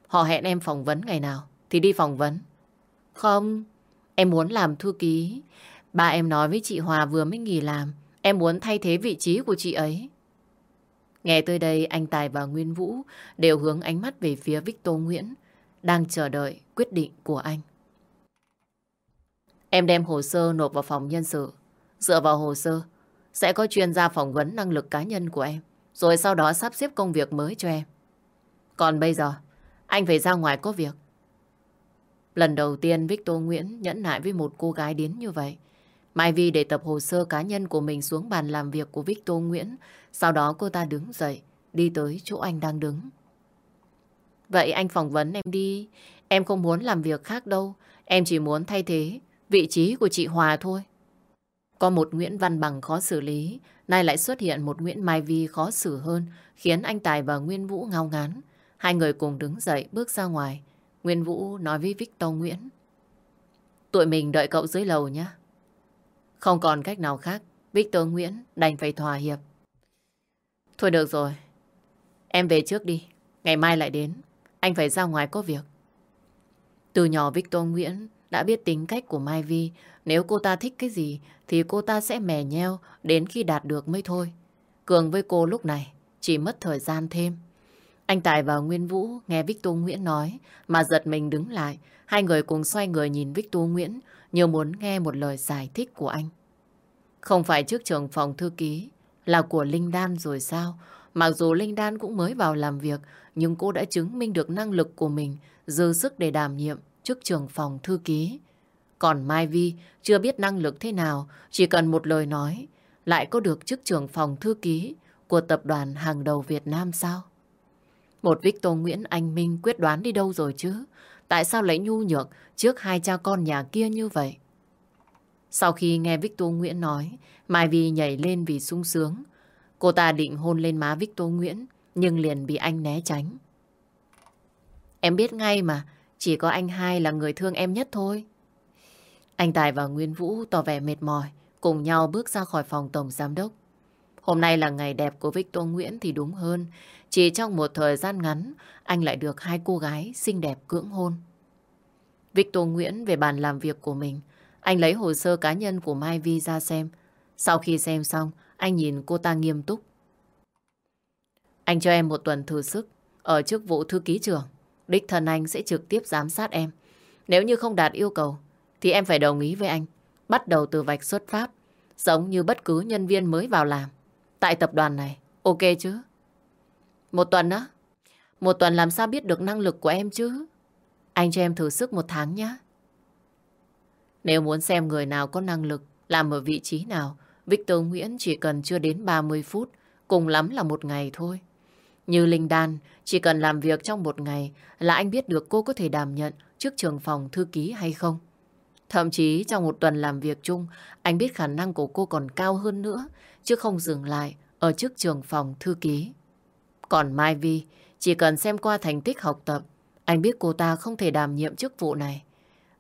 Họ hẹn em phỏng vấn ngày nào, thì đi phỏng vấn. Không, em muốn làm thư ký. Ba em nói với chị Hòa vừa mới nghỉ làm, Em muốn thay thế vị trí của chị ấy. Nghe tới đây, anh Tài và Nguyên Vũ đều hướng ánh mắt về phía Victor Nguyễn, đang chờ đợi quyết định của anh. Em đem hồ sơ nộp vào phòng nhân sự. Dựa vào hồ sơ, sẽ có chuyên gia phỏng vấn năng lực cá nhân của em, rồi sau đó sắp xếp công việc mới cho em. Còn bây giờ, anh phải ra ngoài có việc. Lần đầu tiên Victor Nguyễn nhẫn nại với một cô gái đến như vậy. Mai Vi để tập hồ sơ cá nhân của mình xuống bàn làm việc của Victor Nguyễn. Sau đó cô ta đứng dậy, đi tới chỗ anh đang đứng. Vậy anh phỏng vấn em đi. Em không muốn làm việc khác đâu. Em chỉ muốn thay thế vị trí của chị Hòa thôi. Có một Nguyễn Văn Bằng khó xử lý, nay lại xuất hiện một Nguyễn Mai Vi khó xử hơn, khiến anh Tài và Nguyên Vũ ngao ngán. Hai người cùng đứng dậy bước ra ngoài. Nguyên Vũ nói với Victor Nguyễn. Tụi mình đợi cậu dưới lầu nhé. Không còn cách nào khác, Victor Nguyễn đành phải thỏa hiệp. Thôi được rồi, em về trước đi, ngày mai lại đến. Anh phải ra ngoài có việc. Từ nhỏ Victor Nguyễn đã biết tính cách của Mai Vi. Nếu cô ta thích cái gì thì cô ta sẽ mè nheo đến khi đạt được mới thôi. Cường với cô lúc này chỉ mất thời gian thêm. Anh Tài và Nguyên Vũ nghe Victor Nguyễn nói mà giật mình đứng lại. Hai người cùng xoay người nhìn Victor Nguyễn như muốn nghe một lời giải thích của anh. Không phải trước trưởng phòng thư ký là của Linh Đan rồi sao? Mặc dù Linh Đan cũng mới vào làm việc, nhưng cô đã chứng minh được năng lực của mình, dư sức để đảm nhiệm trước trưởng phòng thư ký. Còn Mai Vi chưa biết năng lực thế nào, chỉ cần một lời nói, lại có được chức trưởng phòng thư ký của tập đoàn hàng đầu Việt Nam sao? Một Victor Nguyễn Anh Minh quyết đoán đi đâu rồi chứ? Tại sao lại nhu nhược trước hai cha con nhà kia như vậy? Sau khi nghe Victor Nguyễn nói, Mai Vi nhảy lên vì sung sướng. Cô ta định hôn lên má Victor Nguyễn, nhưng liền bị anh né tránh. Em biết ngay mà, chỉ có anh hai là người thương em nhất thôi. Anh Tài và Nguyên Vũ tỏ vẻ mệt mỏi, cùng nhau bước ra khỏi phòng tổng giám đốc. Hôm nay là ngày đẹp của Victor Nguyễn thì đúng hơn. Chỉ trong một thời gian ngắn, anh lại được hai cô gái xinh đẹp cưỡng hôn. Victor Nguyễn về bàn làm việc của mình. Anh lấy hồ sơ cá nhân của Mai Vi ra xem. Sau khi xem xong, anh nhìn cô ta nghiêm túc. Anh cho em một tuần thử sức ở chức vụ thư ký trưởng. Đích thân anh sẽ trực tiếp giám sát em. Nếu như không đạt yêu cầu, thì em phải đồng ý với anh. Bắt đầu từ vạch xuất phát, giống như bất cứ nhân viên mới vào làm. Tại tập đoàn này, ok chứ? Một tuần á? Một tuần làm sao biết được năng lực của em chứ? Anh cho em thử sức một tháng nhé. Nếu muốn xem người nào có năng lực, làm ở vị trí nào, Victor Nguyễn chỉ cần chưa đến 30 phút, cùng lắm là một ngày thôi. Như Linh Đan, chỉ cần làm việc trong một ngày là anh biết được cô có thể đảm nhận trước trường phòng thư ký hay không. Thậm chí trong một tuần làm việc chung, anh biết khả năng của cô còn cao hơn nữa, chứ không dừng lại ở trước trường phòng thư ký. Còn Mai Vi, chỉ cần xem qua thành tích học tập, anh biết cô ta không thể đảm nhiệm chức vụ này.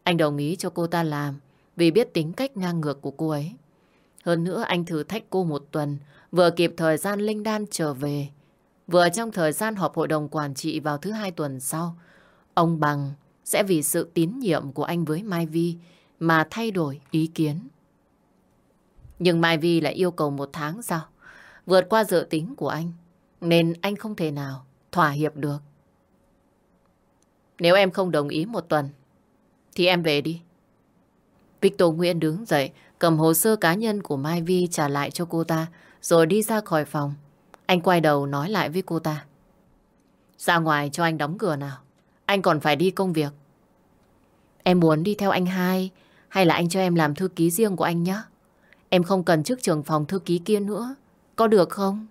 Anh đồng ý cho cô ta làm vì biết tính cách ngang ngược của cô ấy. Hơn nữa anh thử thách cô một tuần, vừa kịp thời gian Linh Đan trở về. Vừa trong thời gian họp hội đồng quản trị vào thứ hai tuần sau, ông Bằng sẽ vì sự tín nhiệm của anh với Mai Vi mà thay đổi ý kiến. Nhưng Mai Vi lại yêu cầu một tháng sau, Vượt qua dự tính của anh, nên anh không thể nào thỏa hiệp được. Nếu em không đồng ý một tuần, thì em về đi. Victor Nguyễn đứng dậy, cầm hồ sơ cá nhân của Mai Vi trả lại cho cô ta, rồi đi ra khỏi phòng. Anh quay đầu nói lại với cô ta. Ra ngoài cho anh đóng cửa nào. Anh còn phải đi công việc. Em muốn đi theo anh hai, hay là anh cho em làm thư ký riêng của anh nhé? Em không cần chức trưởng phòng thư ký kia nữa. Có được không?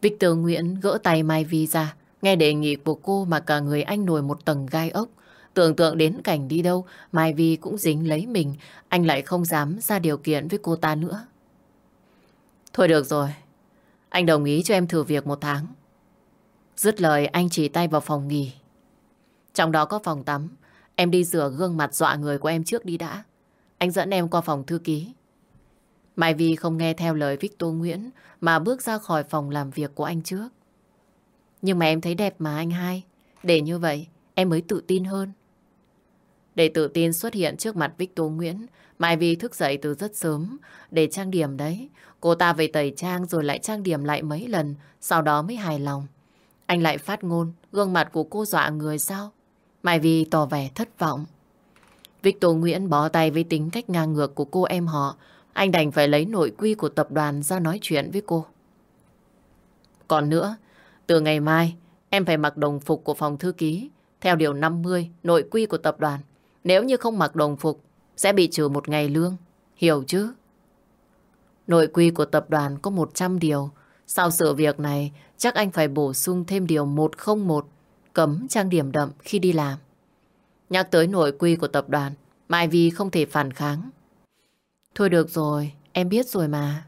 Victor Nguyễn gỡ tay Mai Vi ra. Nghe đề nghị của cô mà cả người anh nổi một tầng gai ốc. Tưởng tượng đến cảnh đi đâu, Mai Vi cũng dính lấy mình. Anh lại không dám ra điều kiện với cô ta nữa. Thôi được rồi. Anh đồng ý cho em thử việc một tháng. Dứt lời anh chỉ tay vào phòng nghỉ. Trong đó có phòng tắm. Em đi rửa gương mặt dọa người của em trước đi đã. Anh dẫn em qua phòng thư ký. Mai Vi không nghe theo lời Victor Nguyễn mà bước ra khỏi phòng làm việc của anh trước. Nhưng mà em thấy đẹp mà anh hai. Để như vậy, em mới tự tin hơn. Để tự tin xuất hiện trước mặt Victor Nguyễn, Mai Vi thức dậy từ rất sớm để trang điểm đấy. Cô ta về tẩy trang rồi lại trang điểm lại mấy lần, sau đó mới hài lòng. Anh lại phát ngôn, gương mặt của cô dọa người sao? Mai Vi tỏ vẻ thất vọng. Victor Nguyễn bó tay với tính cách ngang ngược của cô em họ. Anh đành phải lấy nội quy của tập đoàn ra nói chuyện với cô. Còn nữa, từ ngày mai, em phải mặc đồng phục của phòng thư ký theo điều 50 nội quy của tập đoàn. Nếu như không mặc đồng phục, sẽ bị trừ một ngày lương. Hiểu chứ? Nội quy của tập đoàn có 100 điều. Sau sự việc này, chắc anh phải bổ sung thêm điều 101, cấm trang điểm đậm khi đi làm. Nhắc tới nội quy của tập đoàn, Mai Vi không thể phản kháng. Thôi được rồi, em biết rồi mà.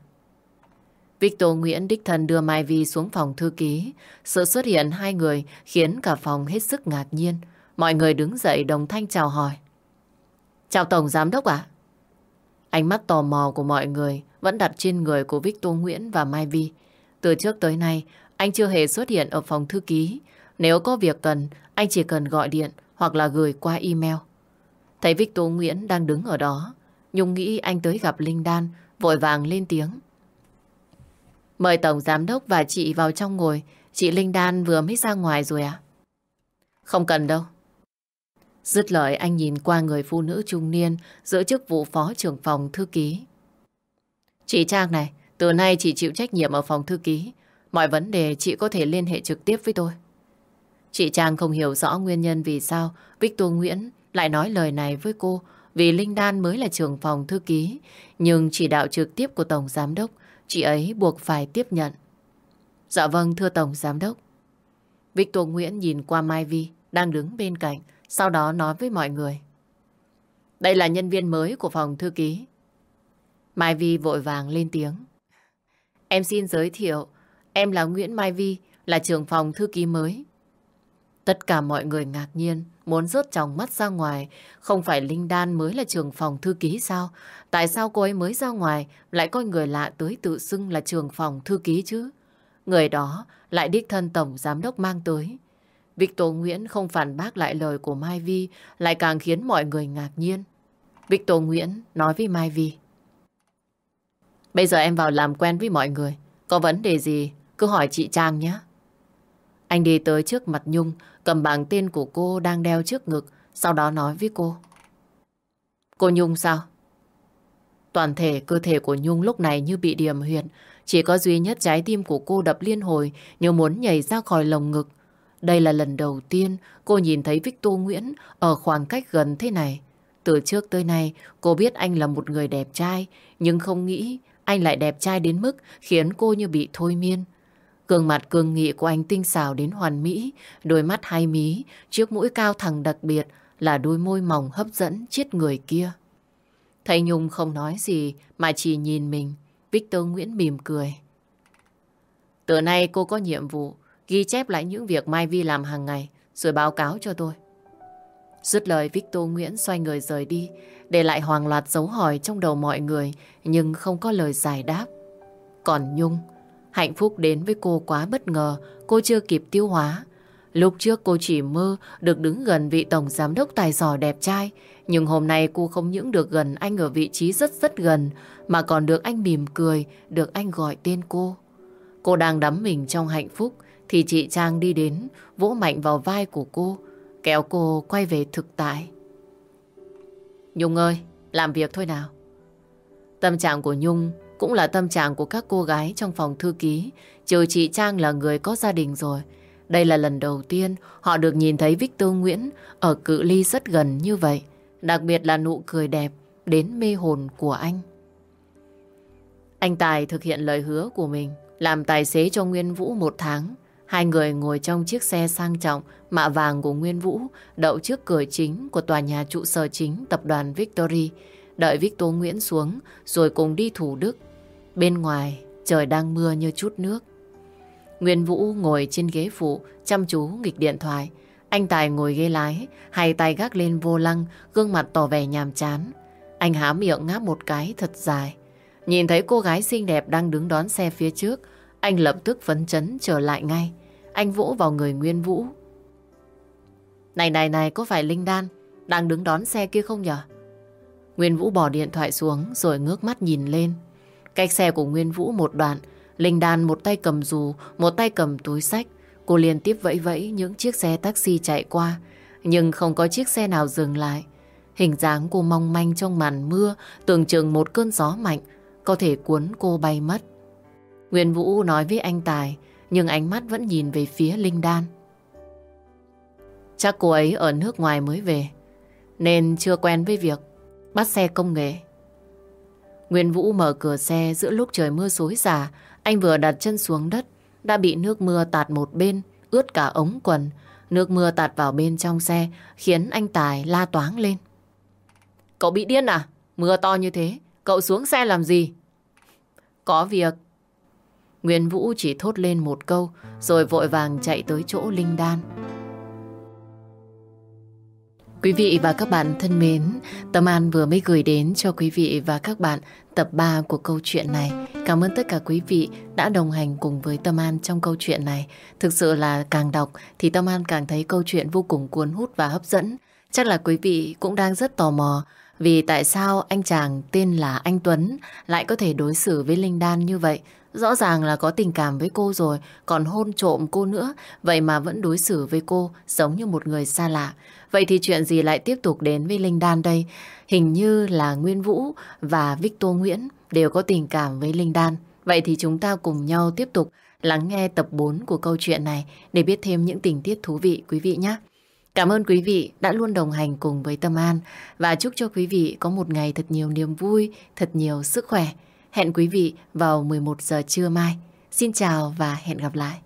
Victor Nguyễn đích thân đưa Mai Vi xuống phòng thư ký. Sự xuất hiện hai người khiến cả phòng hết sức ngạc nhiên. Mọi người đứng dậy đồng thanh chào hỏi. Chào Tổng Giám Đốc ạ. Ánh mắt tò mò của mọi người vẫn đặt trên người của Victor Nguyễn và Mai Vi. Từ trước tới nay, anh chưa hề xuất hiện ở phòng thư ký. Nếu có việc cần, anh chỉ cần gọi điện hoặc là gửi qua email. Thấy Victor Nguyễn đang đứng ở đó, Nhung nghĩ anh tới gặp Linh Đan, vội vàng lên tiếng. Mời Tổng Giám Đốc và chị vào trong ngồi. Chị Linh Đan vừa mới ra ngoài rồi à? Không cần đâu. Dứt lời anh nhìn qua người phụ nữ trung niên giữ chức vụ phó trưởng phòng thư ký. Chị Trang này, từ nay chị chịu trách nhiệm ở phòng thư ký. Mọi vấn đề chị có thể liên hệ trực tiếp với tôi. Chị Trang không hiểu rõ nguyên nhân vì sao Victor Nguyễn lại nói lời này với cô vì Linh Đan mới là trưởng phòng thư ký nhưng chỉ đạo trực tiếp của Tổng Giám Đốc chị ấy buộc phải tiếp nhận. Dạ vâng thưa Tổng Giám Đốc. Victor Nguyễn nhìn qua Mai Vi đang đứng bên cạnh sau đó nói với mọi người. Đây là nhân viên mới của phòng thư ký. Mai Vi vội vàng lên tiếng. Em xin giới thiệu, em là Nguyễn Mai Vi, là trưởng phòng thư ký mới. Tất cả mọi người ngạc nhiên, muốn rớt tròng mắt ra ngoài. Không phải Linh Đan mới là trưởng phòng thư ký sao? Tại sao cô ấy mới ra ngoài lại coi người lạ tới tự xưng là trưởng phòng thư ký chứ? Người đó lại đích thân tổng giám đốc mang tới. Victor Nguyễn không phản bác lại lời của Mai Vi lại càng khiến mọi người ngạc nhiên. Victor Nguyễn nói với Mai Vi. Bây giờ em vào làm quen với mọi người. Có vấn đề gì cứ hỏi chị Trang nhé. Anh đi tới trước mặt Nhung, cầm bảng tên của cô đang đeo trước ngực, sau đó nói với cô. Cô Nhung sao? Toàn thể cơ thể của Nhung lúc này như bị điểm huyệt, chỉ có duy nhất trái tim của cô đập liên hồi như muốn nhảy ra khỏi lồng ngực. Đây là lần đầu tiên cô nhìn thấy Victor Nguyễn ở khoảng cách gần thế này. Từ trước tới nay, cô biết anh là một người đẹp trai, nhưng không nghĩ anh lại đẹp trai đến mức khiến cô như bị thôi miên cường mặt cường nghị của anh tinh xảo đến hoàn mỹ, đôi mắt hai mí, chiếc mũi cao thẳng đặc biệt là đôi môi mỏng hấp dẫn chết người kia. Thầy Nhung không nói gì mà chỉ nhìn mình. Victor Nguyễn mỉm cười. Từ nay cô có nhiệm vụ ghi chép lại những việc Mai Vi làm hàng ngày rồi báo cáo cho tôi. Dứt lời Victor Nguyễn xoay người rời đi để lại hoàng loạt dấu hỏi trong đầu mọi người nhưng không có lời giải đáp. Còn Nhung, hạnh phúc đến với cô quá bất ngờ, cô chưa kịp tiêu hóa. Lúc trước cô chỉ mơ được đứng gần vị tổng giám đốc tài giỏi đẹp trai, nhưng hôm nay cô không những được gần anh ở vị trí rất rất gần, mà còn được anh mỉm cười, được anh gọi tên cô. Cô đang đắm mình trong hạnh phúc, thì chị Trang đi đến, vỗ mạnh vào vai của cô, kéo cô quay về thực tại. Nhung ơi, làm việc thôi nào. Tâm trạng của Nhung cũng là tâm trạng của các cô gái trong phòng thư ký, trừ chị Trang là người có gia đình rồi. Đây là lần đầu tiên họ được nhìn thấy Victor Nguyễn ở cự ly rất gần như vậy. Đặc biệt là nụ cười đẹp đến mê hồn của anh. Anh Tài thực hiện lời hứa của mình, làm tài xế cho Nguyên Vũ một tháng. Hai người ngồi trong chiếc xe sang trọng mạ vàng của Nguyên Vũ đậu trước cửa chính của tòa nhà trụ sở chính tập đoàn Victory. Đợi Victor Nguyễn xuống rồi cùng đi Thủ Đức. Bên ngoài trời đang mưa như chút nước. Nguyên Vũ ngồi trên ghế phụ chăm chú nghịch điện thoại. Anh Tài ngồi ghế lái, hai tay gác lên vô lăng, gương mặt tỏ vẻ nhàm chán. Anh há miệng ngáp một cái thật dài. Nhìn thấy cô gái xinh đẹp đang đứng đón xe phía trước, anh lập tức phấn chấn trở lại ngay. Anh vỗ vào người Nguyên Vũ. Này này này, có phải Linh Đan đang đứng đón xe kia không nhở? Nguyên Vũ bỏ điện thoại xuống rồi ngước mắt nhìn lên. Cách xe của Nguyên Vũ một đoạn, Linh Đan một tay cầm dù, một tay cầm túi sách. Cô liên tiếp vẫy vẫy những chiếc xe taxi chạy qua, nhưng không có chiếc xe nào dừng lại. Hình dáng cô mong manh trong màn mưa, tưởng chừng một cơn gió mạnh, có thể cuốn cô bay mất. Nguyên Vũ nói với anh Tài, nhưng ánh mắt vẫn nhìn về phía Linh Đan. Chắc cô ấy ở nước ngoài mới về, nên chưa quen với việc bắt xe công nghệ. Nguyên Vũ mở cửa xe giữa lúc trời mưa xối xả, anh vừa đặt chân xuống đất, đã bị nước mưa tạt một bên, ướt cả ống quần. Nước mưa tạt vào bên trong xe, khiến anh Tài la toáng lên. Cậu bị điên à? Mưa to như thế, cậu xuống xe làm gì? Có việc. Nguyên Vũ chỉ thốt lên một câu, rồi vội vàng chạy tới chỗ Linh Đan. Quý vị và các bạn thân mến, Tâm An vừa mới gửi đến cho quý vị và các bạn tập 3 của câu chuyện này. Cảm ơn tất cả quý vị đã đồng hành cùng với Tâm An trong câu chuyện này. Thực sự là càng đọc thì Tâm An càng thấy câu chuyện vô cùng cuốn hút và hấp dẫn. Chắc là quý vị cũng đang rất tò mò vì tại sao anh chàng tên là anh Tuấn lại có thể đối xử với Linh Đan như vậy. Rõ ràng là có tình cảm với cô rồi, còn hôn trộm cô nữa, vậy mà vẫn đối xử với cô giống như một người xa lạ. Vậy thì chuyện gì lại tiếp tục đến với Linh Đan đây? Hình như là Nguyên Vũ và Victor Nguyễn đều có tình cảm với Linh Đan. Vậy thì chúng ta cùng nhau tiếp tục lắng nghe tập 4 của câu chuyện này để biết thêm những tình tiết thú vị quý vị nhé. Cảm ơn quý vị đã luôn đồng hành cùng với Tâm An và chúc cho quý vị có một ngày thật nhiều niềm vui, thật nhiều sức khỏe. Hẹn quý vị vào 11 giờ trưa mai. Xin chào và hẹn gặp lại.